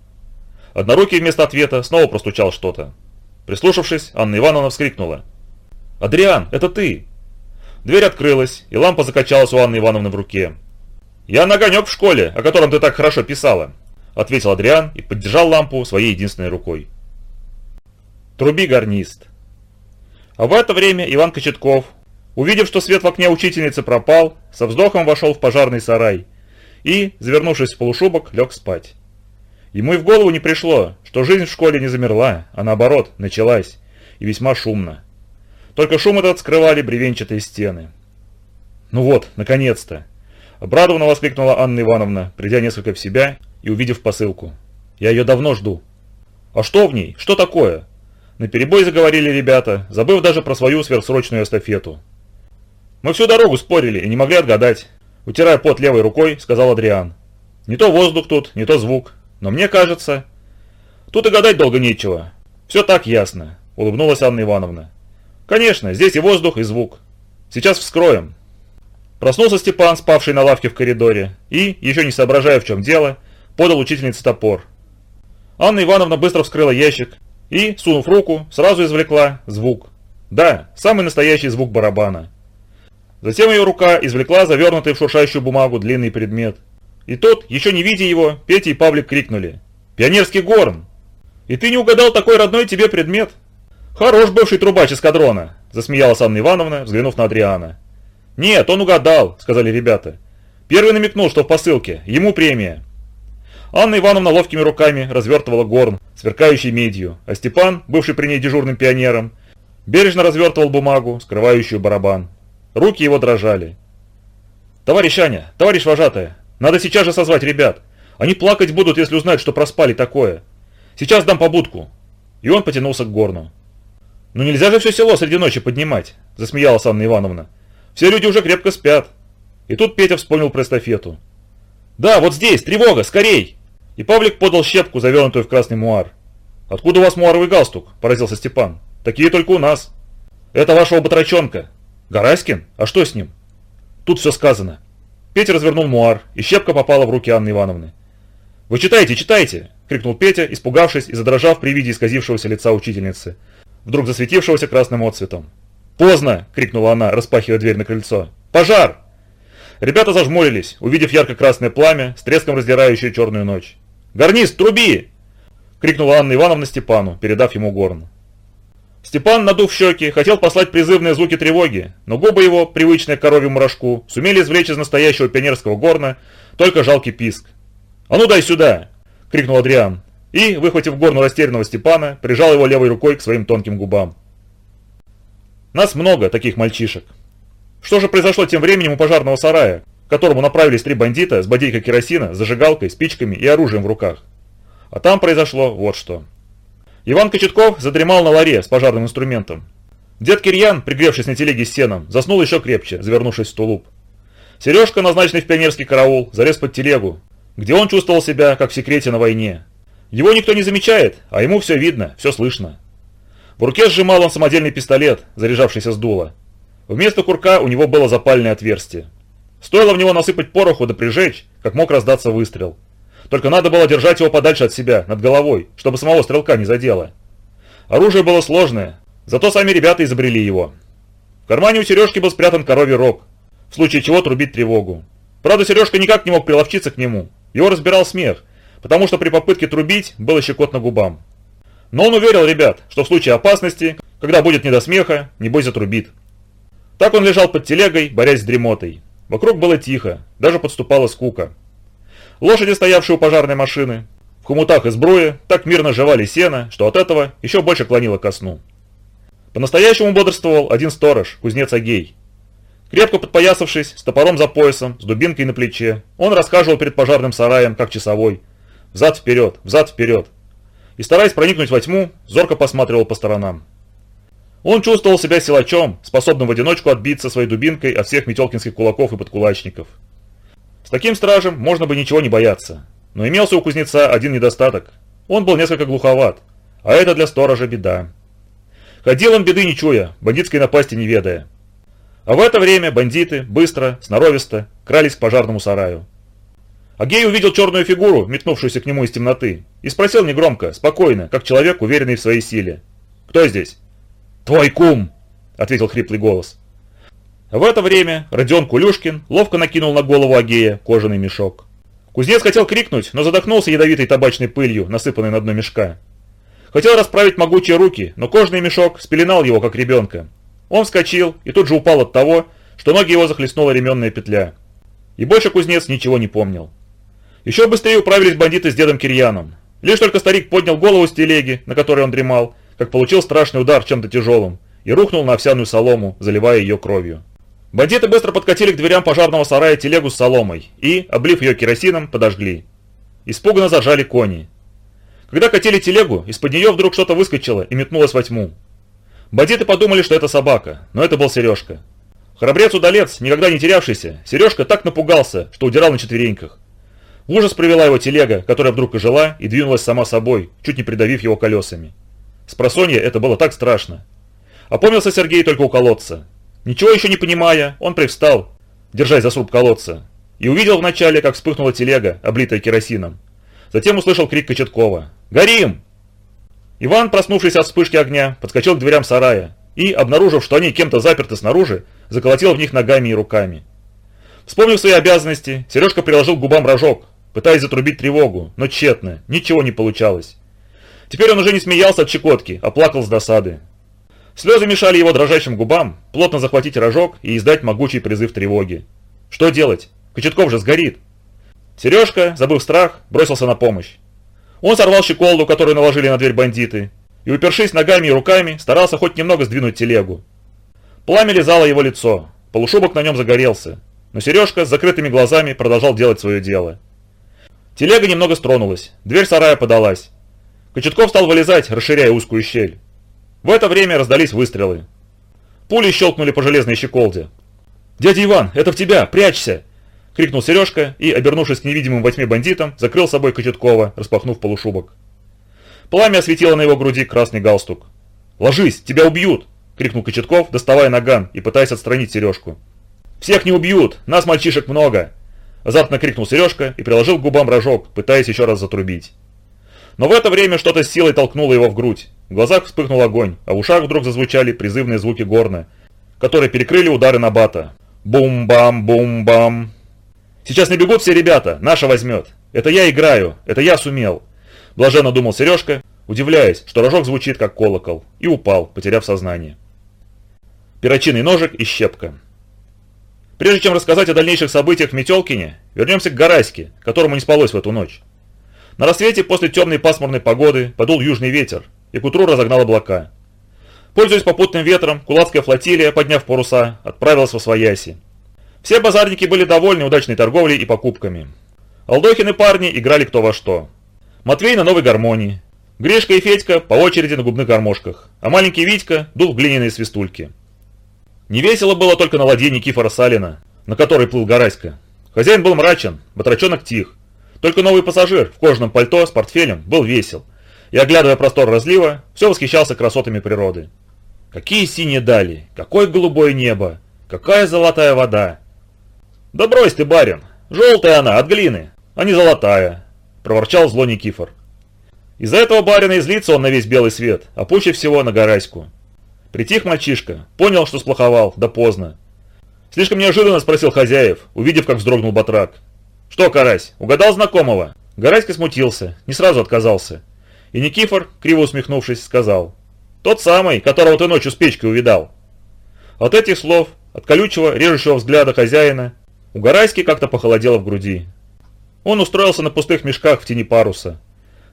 Однорукий вместо ответа снова простучал что-то. Прислушавшись, Анна Ивановна вскрикнула. «Адриан, это ты!» Дверь открылась, и лампа закачалась у Анны Ивановны в руке. «Я на в школе, о котором ты так хорошо писала», ответил Адриан и поддержал лампу своей единственной рукой. Труби гарнист. А в это время Иван Кочетков, увидев, что свет в окне учительницы пропал, со вздохом вошел в пожарный сарай и, завернувшись в полушубок, лег спать. Ему и в голову не пришло, что жизнь в школе не замерла, а наоборот, началась, и весьма шумно. Только шум этот скрывали бревенчатые стены. «Ну вот, наконец-то!» Обрадованно воскликнула Анна Ивановна, придя несколько в себя и увидев посылку. «Я ее давно жду». «А что в ней? Что такое?» На перебой заговорили ребята, забыв даже про свою сверхсрочную эстафету. «Мы всю дорогу спорили и не могли отгадать», – утирая пот левой рукой, сказал Адриан. «Не то воздух тут, не то звук, но мне кажется...» «Тут и гадать долго нечего. Все так ясно», – улыбнулась Анна Ивановна. «Конечно, здесь и воздух, и звук. Сейчас вскроем». Проснулся Степан, спавший на лавке в коридоре, и, еще не соображая в чем дело, подал учительнице топор. Анна Ивановна быстро вскрыла ящик и, сунув руку, сразу извлекла звук. Да, самый настоящий звук барабана. Затем ее рука извлекла завернутый в шуршающую бумагу длинный предмет. И тот, еще не видя его, Петя и Павлик крикнули. «Пионерский горн!» «И ты не угадал такой родной тебе предмет?» «Хорош бывший трубач эскадрона!» Засмеялась Анна Ивановна, взглянув на Адриана. «Нет, он угадал», сказали ребята. Первый намекнул, что в посылке, ему премия. Анна Ивановна ловкими руками развертывала горн, сверкающий медью, а Степан, бывший при ней дежурным пионером, бережно развертывал бумагу, скрывающую барабан. Руки его дрожали. «Товарищ Аня, товарищ вожатая, надо сейчас же созвать ребят. Они плакать будут, если узнают, что проспали такое. Сейчас дам побудку». И он потянулся к горну. «Ну нельзя же все село среди ночи поднимать», – засмеялась Анна Ивановна. «Все люди уже крепко спят». И тут Петя вспомнил про эстафету. «Да, вот здесь, тревога, скорей!» И Павлик подал щепку, завернутую в красный муар. «Откуда у вас муаровый галстук?» – поразился Степан. «Такие только у нас». «Это вашего батрачонка». «Гараськин? А что с ним?» Тут все сказано. Петя развернул муар, и щепка попала в руки Анны Ивановны. «Вы читайте, читайте!» – крикнул Петя, испугавшись и задрожав при виде исказившегося лица учительницы, вдруг засветившегося красным отцветом. «Поздно!» – крикнула она, распахивая дверь на крыльцо. «Пожар!» Ребята зажмурились, увидев ярко-красное пламя, с треском раздирающее черную ночь. «Гарнист, труби!» — крикнула Анна Ивановна Степану, передав ему горн. Степан, надув щеки, хотел послать призывные звуки тревоги, но губы его, привычные к коровьему рожку, сумели извлечь из настоящего пионерского горна только жалкий писк. «А ну дай сюда!» — крикнул Адриан, и, выхватив горну растерянного Степана, прижал его левой рукой к своим тонким губам. Нас много таких мальчишек. Что же произошло тем временем у пожарного сарая, к которому направились три бандита с бодейкой керосина, зажигалкой, спичками и оружием в руках. А там произошло вот что. Иван Кочетков задремал на ларе с пожарным инструментом. Дед Кирьян, пригревшись на телеге с сеном, заснул еще крепче, завернувшись в тулуп. Сережка, назначенный в пионерский караул, залез под телегу, где он чувствовал себя, как в секрете на войне. Его никто не замечает, а ему все видно, все слышно. В руке сжимал он самодельный пистолет, заряжавшийся с дула. Вместо курка у него было запальное отверстие. Стоило в него насыпать пороху да прижечь, как мог раздаться выстрел. Только надо было держать его подальше от себя, над головой, чтобы самого стрелка не задело. Оружие было сложное, зато сами ребята изобрели его. В кармане у Сережки был спрятан коровий рог, в случае чего трубить тревогу. Правда, Сережка никак не мог приловчиться к нему. Его разбирал смех, потому что при попытке трубить было щекотно губам. Но он уверил ребят, что в случае опасности, когда будет не до смеха, небось затрубит. Так он лежал под телегой, борясь с дремотой. Вокруг было тихо, даже подступала скука. Лошади, стоявшие у пожарной машины, в хомутах и сбруе, так мирно жевали сено, что от этого еще больше клонило ко сну. По-настоящему бодрствовал один сторож, кузнец Агей. Крепко подпоясавшись, с топором за поясом, с дубинкой на плече, он расхаживал перед пожарным сараем, как часовой. Взад-вперед, взад-вперед. И стараясь проникнуть во тьму, зорко посматривал по сторонам. Он чувствовал себя силачом, способным в одиночку отбиться своей дубинкой от всех метелкинских кулаков и подкулачников. С таким стражем можно бы ничего не бояться. Но имелся у кузнеца один недостаток. Он был несколько глуховат, а это для сторожа беда. Ходил он беды не чуя, бандитской напасти не ведая. А в это время бандиты, быстро, сноровисто, крались к пожарному сараю. Агей увидел черную фигуру, метнувшуюся к нему из темноты, и спросил негромко, спокойно, как человек, уверенный в своей силе. «Кто здесь?» «Твой кум!» – ответил хриплый голос. В это время Родион Кулюшкин ловко накинул на голову Агея кожаный мешок. Кузнец хотел крикнуть, но задохнулся ядовитой табачной пылью, насыпанной на дно мешка. Хотел расправить могучие руки, но кожаный мешок спеленал его, как ребенка. Он вскочил и тут же упал от того, что ноги его захлестнула ременная петля. И больше кузнец ничего не помнил. Еще быстрее управились бандиты с дедом Кирьяном. Лишь только старик поднял голову с телеги, на которой он дремал, как получил страшный удар чем-то тяжелым, и рухнул на овсяную солому, заливая ее кровью. Бандиты быстро подкатили к дверям пожарного сарая телегу с соломой и, облив ее керосином, подожгли. Испуганно зажали кони. Когда катили телегу, из-под нее вдруг что-то выскочило и метнулось во тьму. Бандиты подумали, что это собака, но это был Сережка. Храбрец-удалец, никогда не терявшийся, Сережка так напугался, что удирал на четвереньках. В ужас привела его телега, которая вдруг ожила и двинулась сама собой, чуть не придавив его колесами. С просонья это было так страшно. Опомнился Сергей только у колодца. Ничего еще не понимая, он привстал, держась за сруб колодца, и увидел вначале, как вспыхнула телега, облитая керосином. Затем услышал крик Кочеткова. «Горим!» Иван, проснувшись от вспышки огня, подскочил к дверям сарая и, обнаружив, что они кем-то заперты снаружи, заколотил в них ногами и руками. Вспомнив свои обязанности, Сережка приложил к губам рожок, пытаясь затрубить тревогу, но тщетно, ничего не получалось. Теперь он уже не смеялся от щекотки, а плакал с досады. Слезы мешали его дрожащим губам плотно захватить рожок и издать могучий призыв тревоги. Что делать? Кочетков же сгорит. Сережка, забыв страх, бросился на помощь. Он сорвал щеколду, которую наложили на дверь бандиты, и, упершись ногами и руками, старался хоть немного сдвинуть телегу. Пламя лизало его лицо, полушубок на нем загорелся, но Сережка с закрытыми глазами продолжал делать свое дело. Телега немного стронулась, дверь сарая подалась. Кочетков стал вылезать, расширяя узкую щель. В это время раздались выстрелы. Пули щелкнули по железной щеколде. «Дядя Иван, это в тебя! Прячься!» — крикнул Сережка и, обернувшись к невидимым во тьме бандитам, закрыл собой Кочеткова, распахнув полушубок. Пламя осветило на его груди красный галстук. «Ложись, тебя убьют!» — крикнул Кочетков, доставая наган и пытаясь отстранить Сережку. «Всех не убьют! Нас, мальчишек, много!» Азартно крикнул Сережка и приложил к губам рожок, пытаясь еще раз затрубить. Но в это время что-то с силой толкнуло его в грудь. В глазах вспыхнул огонь, а в ушах вдруг зазвучали призывные звуки горна, которые перекрыли удары на бата. Бум-бам-бум-бам. Сейчас не бегут все ребята, наша возьмет. Это я играю, это я сумел. Блаженно думал Сережка, удивляясь, что рожок звучит как колокол, и упал, потеряв сознание. Перочинный ножик и щепка. Прежде чем рассказать о дальнейших событиях в Метелкине, вернемся к Гарайске, которому не спалось в эту ночь. На рассвете после темной пасмурной погоды подул южный ветер, и к утру разогнал облака. Пользуясь попутным ветром, кулацкая флотилия, подняв паруса, отправилась во Свояси. Все базарники были довольны удачной торговлей и покупками. Алдохины парни играли кто во что. Матвей на новой гармонии. Гришка и Федька по очереди на губных гармошках, а маленький Витька дул в глиняные свистульки. Невесело было только на ладье Никифора Салина, на которой плыл Гараська. Хозяин был мрачен, батрачонок тих. Только новый пассажир в кожаном пальто с портфелем был весел. И, оглядывая простор разлива, все восхищался красотами природы. Какие синие дали, какое голубое небо, какая золотая вода. «Да брось ты, барин! Желтая она, от глины, а не золотая!» – проворчал зло Никифор. Из-за этого барина и он на весь белый свет, а пуще всего на Гараську. Притих мальчишка, понял, что сплоховал, да поздно. Слишком неожиданно спросил хозяев, увидев, как вздрогнул батрак. «Что, карась, угадал знакомого?» Гарайский смутился, не сразу отказался. И Никифор, криво усмехнувшись, сказал. «Тот самый, которого ты ночью с печкой увидал». От этих слов, от колючего, режущего взгляда хозяина, у Гарайски как-то похолодело в груди. Он устроился на пустых мешках в тени паруса,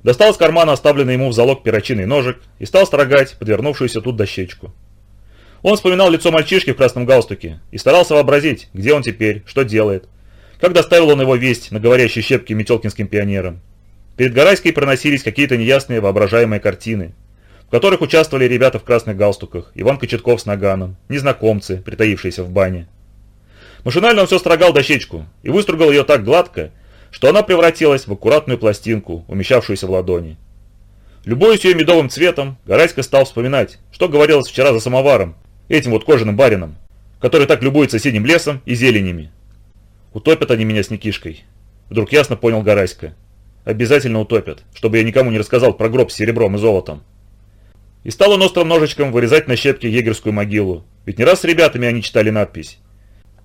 достал из кармана оставленный ему в залог перочинный ножик и стал строгать подвернувшуюся тут дощечку. Он вспоминал лицо мальчишки в красном галстуке и старался вообразить, где он теперь, что делает, как доставил он его весть на говорящей щепке метелкинским пионерам. Перед Гарайской проносились какие-то неясные воображаемые картины, в которых участвовали ребята в красных галстуках, Иван Кочетков с наганом, незнакомцы, притаившиеся в бане. Машинально он все строгал дощечку и выстругал ее так гладко, что она превратилась в аккуратную пластинку, умещавшуюся в ладони. Любуясь ее медовым цветом, Гарайска стал вспоминать, что говорилось вчера за самоваром, этим вот кожаным барином, который так любуется синим лесом и зеленями. Утопят они меня с Никишкой. Вдруг ясно понял Гарайска. Обязательно утопят, чтобы я никому не рассказал про гроб с серебром и золотом. И стал он острым ножичком вырезать на щепке егерскую могилу, ведь не раз с ребятами они читали надпись.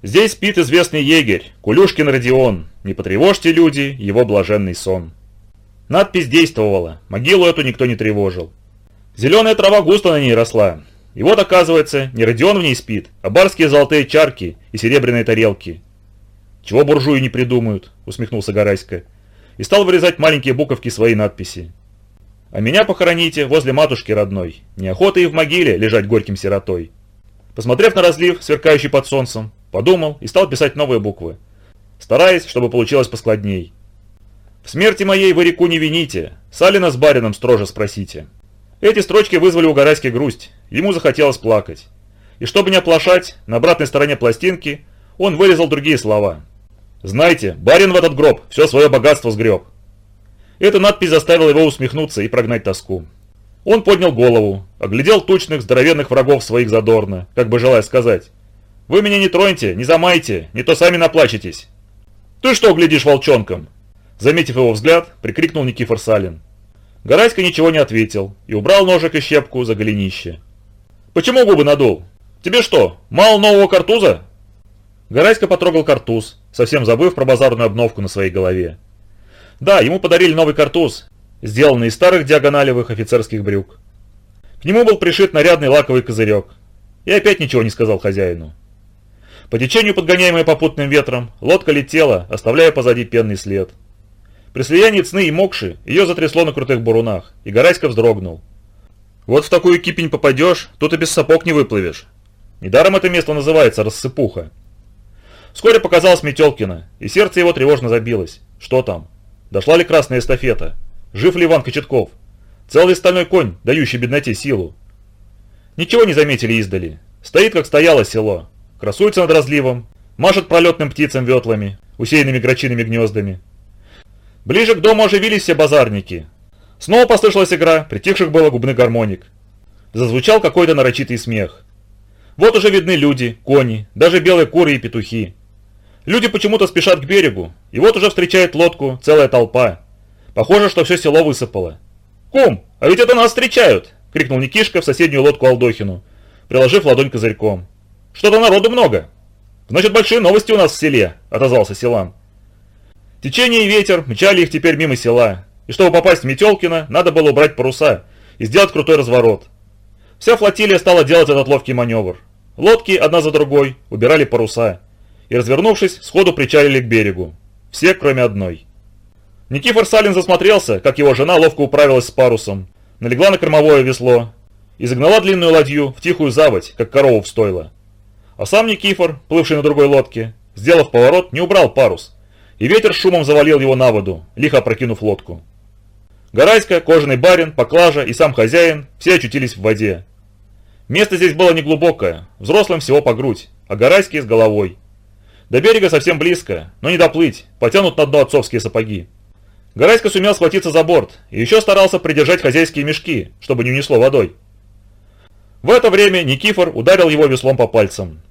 «Здесь спит известный егерь, Кулюшкин Родион, не потревожьте, люди, его блаженный сон». Надпись действовала, могилу эту никто не тревожил. Зеленая трава густо на ней росла, и вот оказывается, не Родион в ней спит, а барские золотые чарки и серебряные тарелки. «Чего буржуи не придумают?» – усмехнулся Гарайска. И стал вырезать маленькие буковки своей надписи. «А меня похороните возле матушки родной. Неохота и в могиле лежать горьким сиротой». Посмотрев на разлив, сверкающий под солнцем, подумал и стал писать новые буквы, стараясь, чтобы получилось поскладней. «В смерти моей вы реку не вините, Салина с барином строже спросите». Эти строчки вызвали у Гарайски грусть, ему захотелось плакать. И чтобы не оплошать, на обратной стороне пластинки он вырезал другие слова. «Знайте, барин в этот гроб все свое богатство сгреб». Эта надпись заставила его усмехнуться и прогнать тоску. Он поднял голову, оглядел тучных, здоровенных врагов своих задорно, как бы желая сказать. «Вы меня не троньте, не замайте, не то сами наплачетесь». «Ты что глядишь волчонком?» Заметив его взгляд, прикрикнул Никифор Салин. Гарайска ничего не ответил и убрал ножик и щепку за голенище. «Почему губы надул? Тебе что, мало нового картуза?» Гарайска потрогал картуз, совсем забыв про базарную обновку на своей голове. Да, ему подарили новый картуз, сделанный из старых диагоналевых офицерских брюк. К нему был пришит нарядный лаковый козырек. И опять ничего не сказал хозяину. По течению, подгоняемой попутным ветром, лодка летела, оставляя позади пенный след. При слиянии цны и мокши ее затрясло на крутых бурунах, и Гарайска вздрогнул. Вот в такую кипень попадешь, тут и без сапог не выплывешь. Недаром это место называется Рассыпуха. Вскоре показалась Метелкина, и сердце его тревожно забилось. Что там? Дошла ли красная эстафета? Жив ли Иван Кочетков? Целый стальной конь, дающий бедноте силу? Ничего не заметили издали. Стоит, как стояло село. Красуется над разливом, машет пролетным птицам ветлами, усеянными грачиными гнездами. Ближе к дому оживились все базарники. Снова послышалась игра, притихших было губных гармоник. Зазвучал какой-то нарочитый смех. Вот уже видны люди, кони, даже белые куры и петухи. Люди почему-то спешат к берегу, и вот уже встречает лодку целая толпа. Похоже, что все село высыпало. «Кум, а ведь это нас встречают!» – крикнул Никишка в соседнюю лодку Алдохину, приложив ладонь козырьком. «Что-то народу много!» «Значит, большие новости у нас в селе!» – отозвался Силан. Течение и ветер мчали их теперь мимо села, и чтобы попасть в Метелкино, надо было убрать паруса и сделать крутой разворот. Вся флотилия стала делать этот ловкий маневр. Лодки одна за другой убирали паруса и, развернувшись, сходу причалили к берегу. Все, кроме одной. Никифор Салин засмотрелся, как его жена ловко управилась с парусом, налегла на кормовое весло и загнала длинную ладью в тихую заводь, как корову в стойло. А сам Никифор, плывший на другой лодке, сделав поворот, не убрал парус, и ветер шумом завалил его на воду, лихо опрокинув лодку. Гарайска, кожаный барин, поклажа и сам хозяин все очутились в воде. Место здесь было неглубокое, взрослым всего по грудь, а Гарайский с головой. До берега совсем близко, но не доплыть, потянут на дно отцовские сапоги. Гарайска сумел схватиться за борт и еще старался придержать хозяйские мешки, чтобы не унесло водой. В это время Никифор ударил его веслом по пальцам.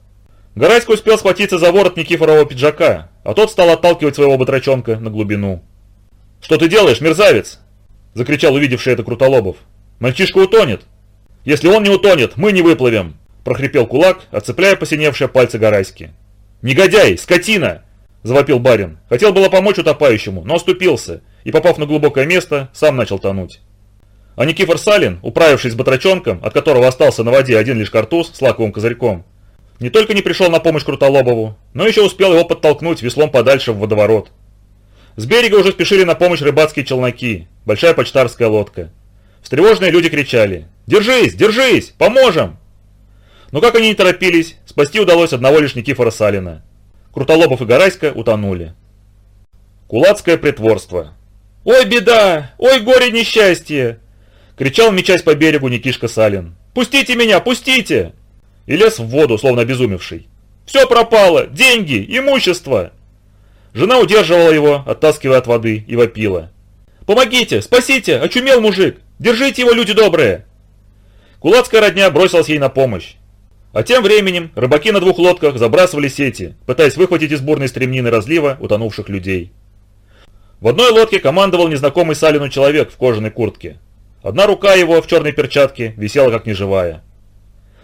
Гарайский успел схватиться за ворот Никифорового пиджака, а тот стал отталкивать своего батрачонка на глубину. «Что ты делаешь, мерзавец?» – закричал увидевший это Крутолобов. «Мальчишка утонет!» «Если он не утонет, мы не выплывем!» – прохрипел кулак, отцепляя посиневшие пальцы Гарайски. «Негодяй! Скотина!» – завопил барин. Хотел было помочь утопающему, но оступился и, попав на глубокое место, сам начал тонуть. А Никифор Салин, управившись с батрачонком, от которого остался на воде один лишь картуз с лаковым козырьком, не только не пришел на помощь Крутолобову, но еще успел его подтолкнуть веслом подальше в водоворот. С берега уже спешили на помощь рыбацкие челноки, большая почтарская лодка. Встревоженные люди кричали «Держись! Держись! Поможем!» Но как они не торопились, спасти удалось одного лишь Никифора Салина. Крутолобов и Гарайска утонули. Кулацкое притворство. «Ой, беда! Ой, горе несчастье!» Кричал, мечась по берегу Никишка Салин. «Пустите меня, пустите!» И лез в воду, словно обезумевший. «Все пропало! Деньги! Имущество!» Жена удерживала его, оттаскивая от воды, и вопила. «Помогите! Спасите! Очумел мужик! Держите его, люди добрые!» Кулацкая родня бросилась ей на помощь. А тем временем рыбаки на двух лодках забрасывали сети, пытаясь выхватить из бурной стремнины разлива утонувших людей. В одной лодке командовал незнакомый Салину человек в кожаной куртке. Одна рука его в черной перчатке висела как неживая.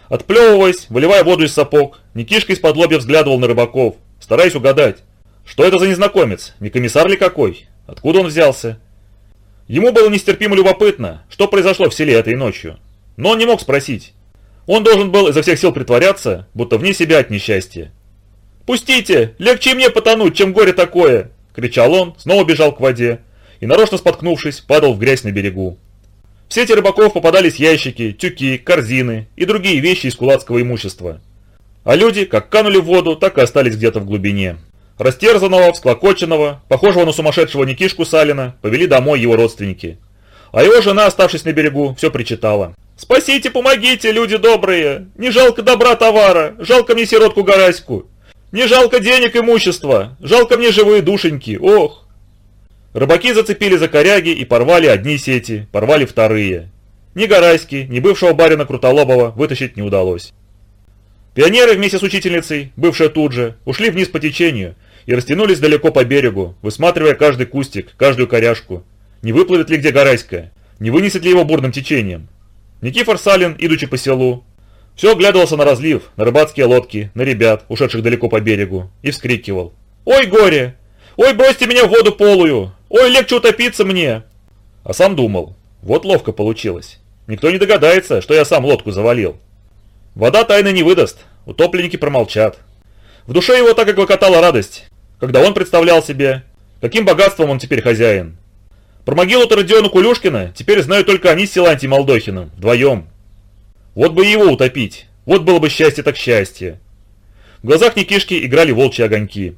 Отплевываясь, выливая воду из сапог, Никишка из-под лобья взглядывал на рыбаков, стараясь угадать, что это за незнакомец, не комиссар ли какой, откуда он взялся. Ему было нестерпимо любопытно, что произошло в селе этой ночью, но он не мог спросить. Он должен был изо всех сил притворяться, будто вне себя от несчастья. «Пустите! Легче мне потонуть, чем горе такое!» – кричал он, снова бежал к воде и, нарочно споткнувшись, падал в грязь на берегу. В сети рыбаков попадались ящики, тюки, корзины и другие вещи из кулацкого имущества. А люди как канули в воду, так и остались где-то в глубине. Растерзанного, всклокоченного, похожего на сумасшедшего Никишку Салина, повели домой его родственники. А его жена, оставшись на берегу, все причитала. «Спасите, помогите, люди добрые! Не жалко добра товара, жалко мне сиротку Гараську! Не жалко денег имущества, жалко мне живые душеньки, ох!» Рыбаки зацепили за коряги и порвали одни сети, порвали вторые. Ни Гарайски, ни бывшего барина Крутолобова вытащить не удалось. Пионеры вместе с учительницей, бывшая тут же, ушли вниз по течению и растянулись далеко по берегу, высматривая каждый кустик, каждую коряжку. Не выплывет ли где Гарайская? Не вынесет ли его бурным течением? Никифор Салин, идучи по селу, все оглядывался на разлив, на рыбацкие лодки, на ребят, ушедших далеко по берегу, и вскрикивал. «Ой, горе! Ой, бросьте меня в воду полую! Ой, легче утопиться мне!» А сам думал, вот ловко получилось. Никто не догадается, что я сам лодку завалил. Вода тайны не выдаст, утопленники промолчат. В душе его так и клокотала радость, когда он представлял себе, каким богатством он теперь хозяин. Про могилу-то Родиона Кулюшкина теперь знают только они с Силантием Молдохиным, вдвоем. Вот бы его утопить, вот было бы счастье так счастье. В глазах Никишки играли волчьи огоньки.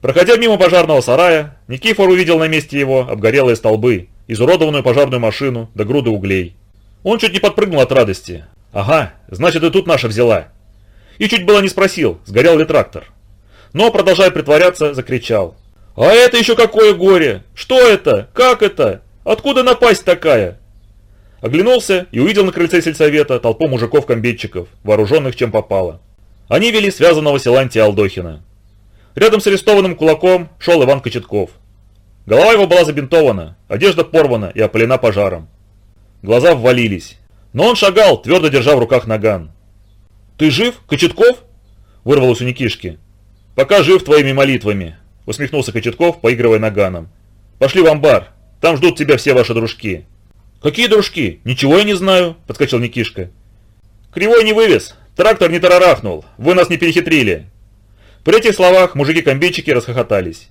Проходя мимо пожарного сарая, Никифор увидел на месте его обгорелые столбы, изуродованную пожарную машину до груды углей. Он чуть не подпрыгнул от радости. Ага, значит и тут наша взяла. И чуть было не спросил, сгорел ли трактор. Но, продолжая притворяться, закричал. «А это еще какое горе! Что это? Как это? Откуда напасть такая?» Оглянулся и увидел на крыльце сельсовета толпу мужиков-комбетчиков, вооруженных чем попало. Они вели связанного Силантия Алдохина. Рядом с арестованным кулаком шел Иван Кочетков. Голова его была забинтована, одежда порвана и опалена пожаром. Глаза ввалились, но он шагал, твердо держа в руках наган. «Ты жив, Кочетков?» – вырвалось у Никишки. «Пока жив твоими молитвами», – усмехнулся Кочетков, поигрывая наганом. «Пошли в амбар, там ждут тебя все ваши дружки». «Какие дружки? Ничего я не знаю», – подскочил Никишка. «Кривой не вывез, трактор не тарарахнул, вы нас не перехитрили», при этих словах мужики-комбинчики расхохотались.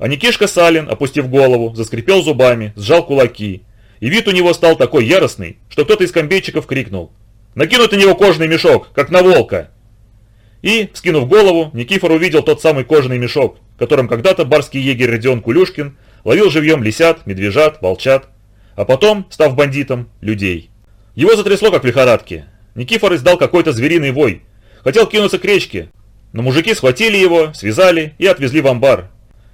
А Никишка Салин, опустив голову, заскрипел зубами, сжал кулаки. И вид у него стал такой яростный, что кто-то из комбейчиков крикнул. «Накинут на него кожаный мешок, как на волка!» И, вскинув голову, Никифор увидел тот самый кожаный мешок, которым когда-то барский егерь Родион Кулюшкин ловил живьем лисят, медвежат, волчат, а потом, став бандитом, людей. Его затрясло, как в лихорадке. Никифор издал какой-то звериный вой. Хотел кинуться к речке, но мужики схватили его, связали и отвезли в амбар,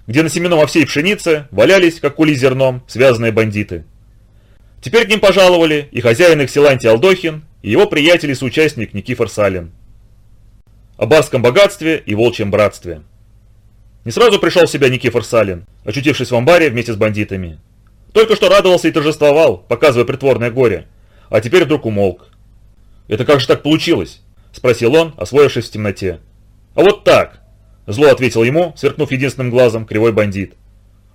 где на семенном всей пшенице валялись, как кули зерном, связанные бандиты. Теперь к ним пожаловали и хозяин их Силантий Алдохин, и его приятель и соучастник Никифор Салин. О барском богатстве и волчьем братстве. Не сразу пришел в себя Никифор Салин, очутившись в амбаре вместе с бандитами. Только что радовался и торжествовал, показывая притворное горе, а теперь вдруг умолк. «Это как же так получилось?» – спросил он, освоившись в темноте. «А вот так!» – зло ответил ему, сверкнув единственным глазом, кривой бандит.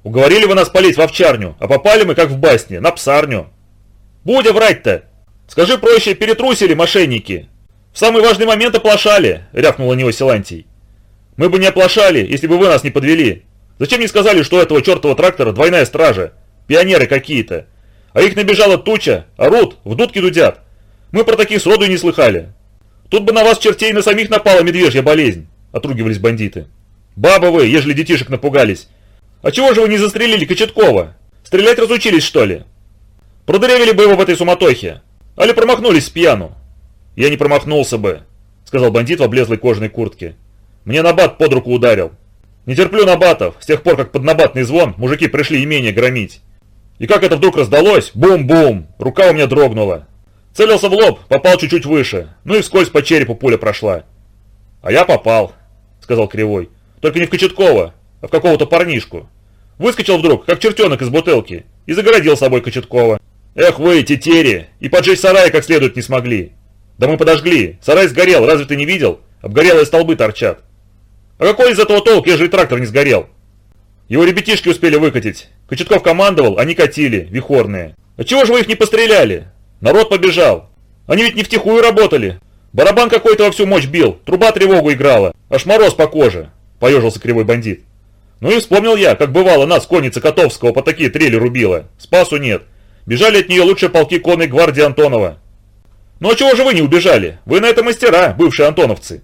Уговорили вы нас полить в овчарню, а попали мы, как в басне, на псарню. Будя врать-то! Скажи проще, перетрусили мошенники. В самый важный момент оплошали, рявкнул на него Силантий. Мы бы не оплошали, если бы вы нас не подвели. Зачем не сказали, что у этого чертова трактора двойная стража? Пионеры какие-то. А их набежала туча, орут, в дудки дудят. Мы про таких сроду и не слыхали. Тут бы на вас чертей на самих напала медвежья болезнь, отругивались бандиты. Баба вы, ежели детишек напугались. А чего же вы не застрелили Кочеткова? Стрелять разучились, что ли? Продырявили бы его в этой суматохе. Али промахнулись с пьяну? Я не промахнулся бы, сказал бандит в облезлой кожаной куртке. Мне набат под руку ударил. Не терплю набатов, с тех пор, как под набатный звон мужики пришли имение громить. И как это вдруг раздалось, бум-бум, рука у меня дрогнула. Целился в лоб, попал чуть-чуть выше, ну и вскользь по черепу пуля прошла. А я попал, сказал Кривой. Только не в Кочеткова, а в какого-то парнишку. Выскочил вдруг, как чертенок из бутылки, и загородил собой Кочеткова. Эх вы, тетери, и поджечь сарай как следует не смогли. Да мы подожгли, сарай сгорел, разве ты не видел? Обгорелые столбы торчат. А какой из этого толк, ежели трактор не сгорел? Его ребятишки успели выкатить. Кочетков командовал, они катили, вихорные. А чего же вы их не постреляли? Народ побежал. Они ведь не втихую работали. Барабан какой-то во всю мощь бил, труба тревогу играла, аж мороз по коже поежился кривой бандит. Ну и вспомнил я, как бывало нас, конница Котовского, по такие трели рубила. Спасу нет. Бежали от нее лучшие полки конной гвардии Антонова. Ну а чего же вы не убежали? Вы на это мастера, бывшие антоновцы.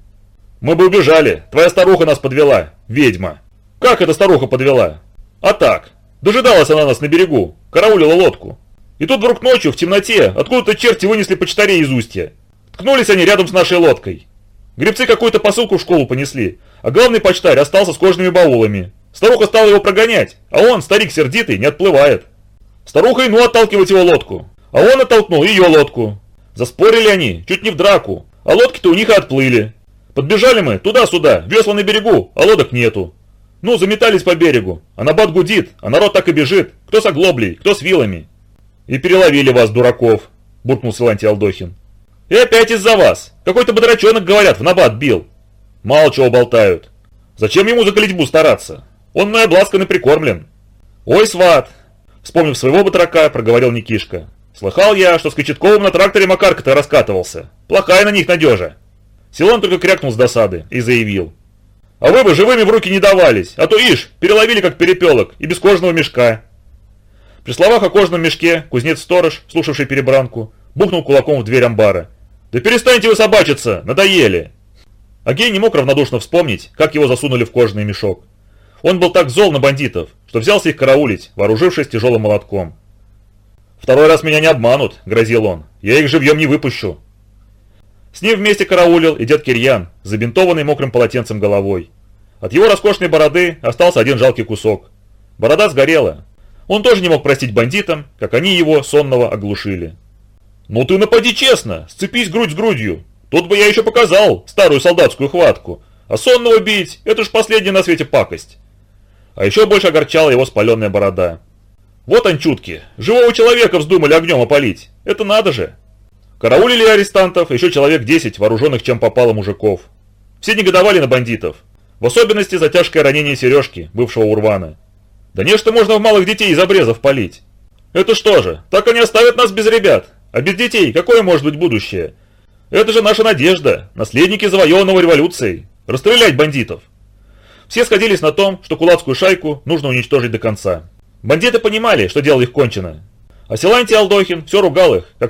Мы бы убежали. Твоя старуха нас подвела, ведьма. Как эта старуха подвела? А так. Дожидалась она нас на берегу, караулила лодку. И тут вдруг ночью, в темноте, откуда-то черти вынесли почтарей из устья. Ткнулись они рядом с нашей лодкой. Гребцы какую-то посылку в школу понесли, а главный почтарь остался с кожными баулами. Старуха стала его прогонять, а он, старик сердитый, не отплывает. Старуха и ну отталкивать его лодку, а он оттолкнул ее лодку. Заспорили они, чуть не в драку, а лодки-то у них и отплыли. Подбежали мы туда-сюда, весла на берегу, а лодок нету. Ну, заметались по берегу, а набат гудит, а народ так и бежит, кто с оглоблей, кто с вилами. И переловили вас, дураков, буркнул Силантий Алдохин. И опять из-за вас. Какой-то бодрачонок, говорят, в набат бил. Мало чего болтают. Зачем ему за колитьбу стараться? Он мной обласкан и прикормлен. Ой, сват, вспомнив своего батрака, проговорил Никишка. Слыхал я, что с Кочетковым на тракторе Макарка-то раскатывался. Плохая на них надежа. Силан только крякнул с досады и заявил. А вы бы живыми в руки не давались, а то ишь, переловили как перепелок и без кожного мешка. При словах о кожном мешке кузнец-сторож, слушавший перебранку, бухнул кулаком в дверь амбара. «Да перестаньте вы собачиться! Надоели!» Агей не мог равнодушно вспомнить, как его засунули в кожаный мешок. Он был так зол на бандитов, что взялся их караулить, вооружившись тяжелым молотком. «Второй раз меня не обманут», — грозил он. «Я их живьем не выпущу». С ним вместе караулил и дед Кирьян, забинтованный мокрым полотенцем головой. От его роскошной бороды остался один жалкий кусок. Борода сгорела. Он тоже не мог простить бандитам, как они его сонного оглушили. «Ну ты напади честно, сцепись грудь с грудью. Тут бы я еще показал старую солдатскую хватку. А сонного бить – это ж последняя на свете пакость». А еще больше огорчала его спаленная борода. Вот анчутки, живого человека вздумали огнем опалить. Это надо же. Караулили арестантов еще человек 10 вооруженных чем попало мужиков. Все негодовали на бандитов. В особенности за тяжкое ранение Сережки, бывшего Урвана. Да не что можно в малых детей из обрезов палить. Это что же, так они оставят нас без ребят? А без детей какое может быть будущее? Это же наша надежда, наследники завоеванного революцией. Расстрелять бандитов. Все сходились на том, что кулацкую шайку нужно уничтожить до конца. Бандиты понимали, что дело их кончено. А Силантий Алдохин все ругал их, как на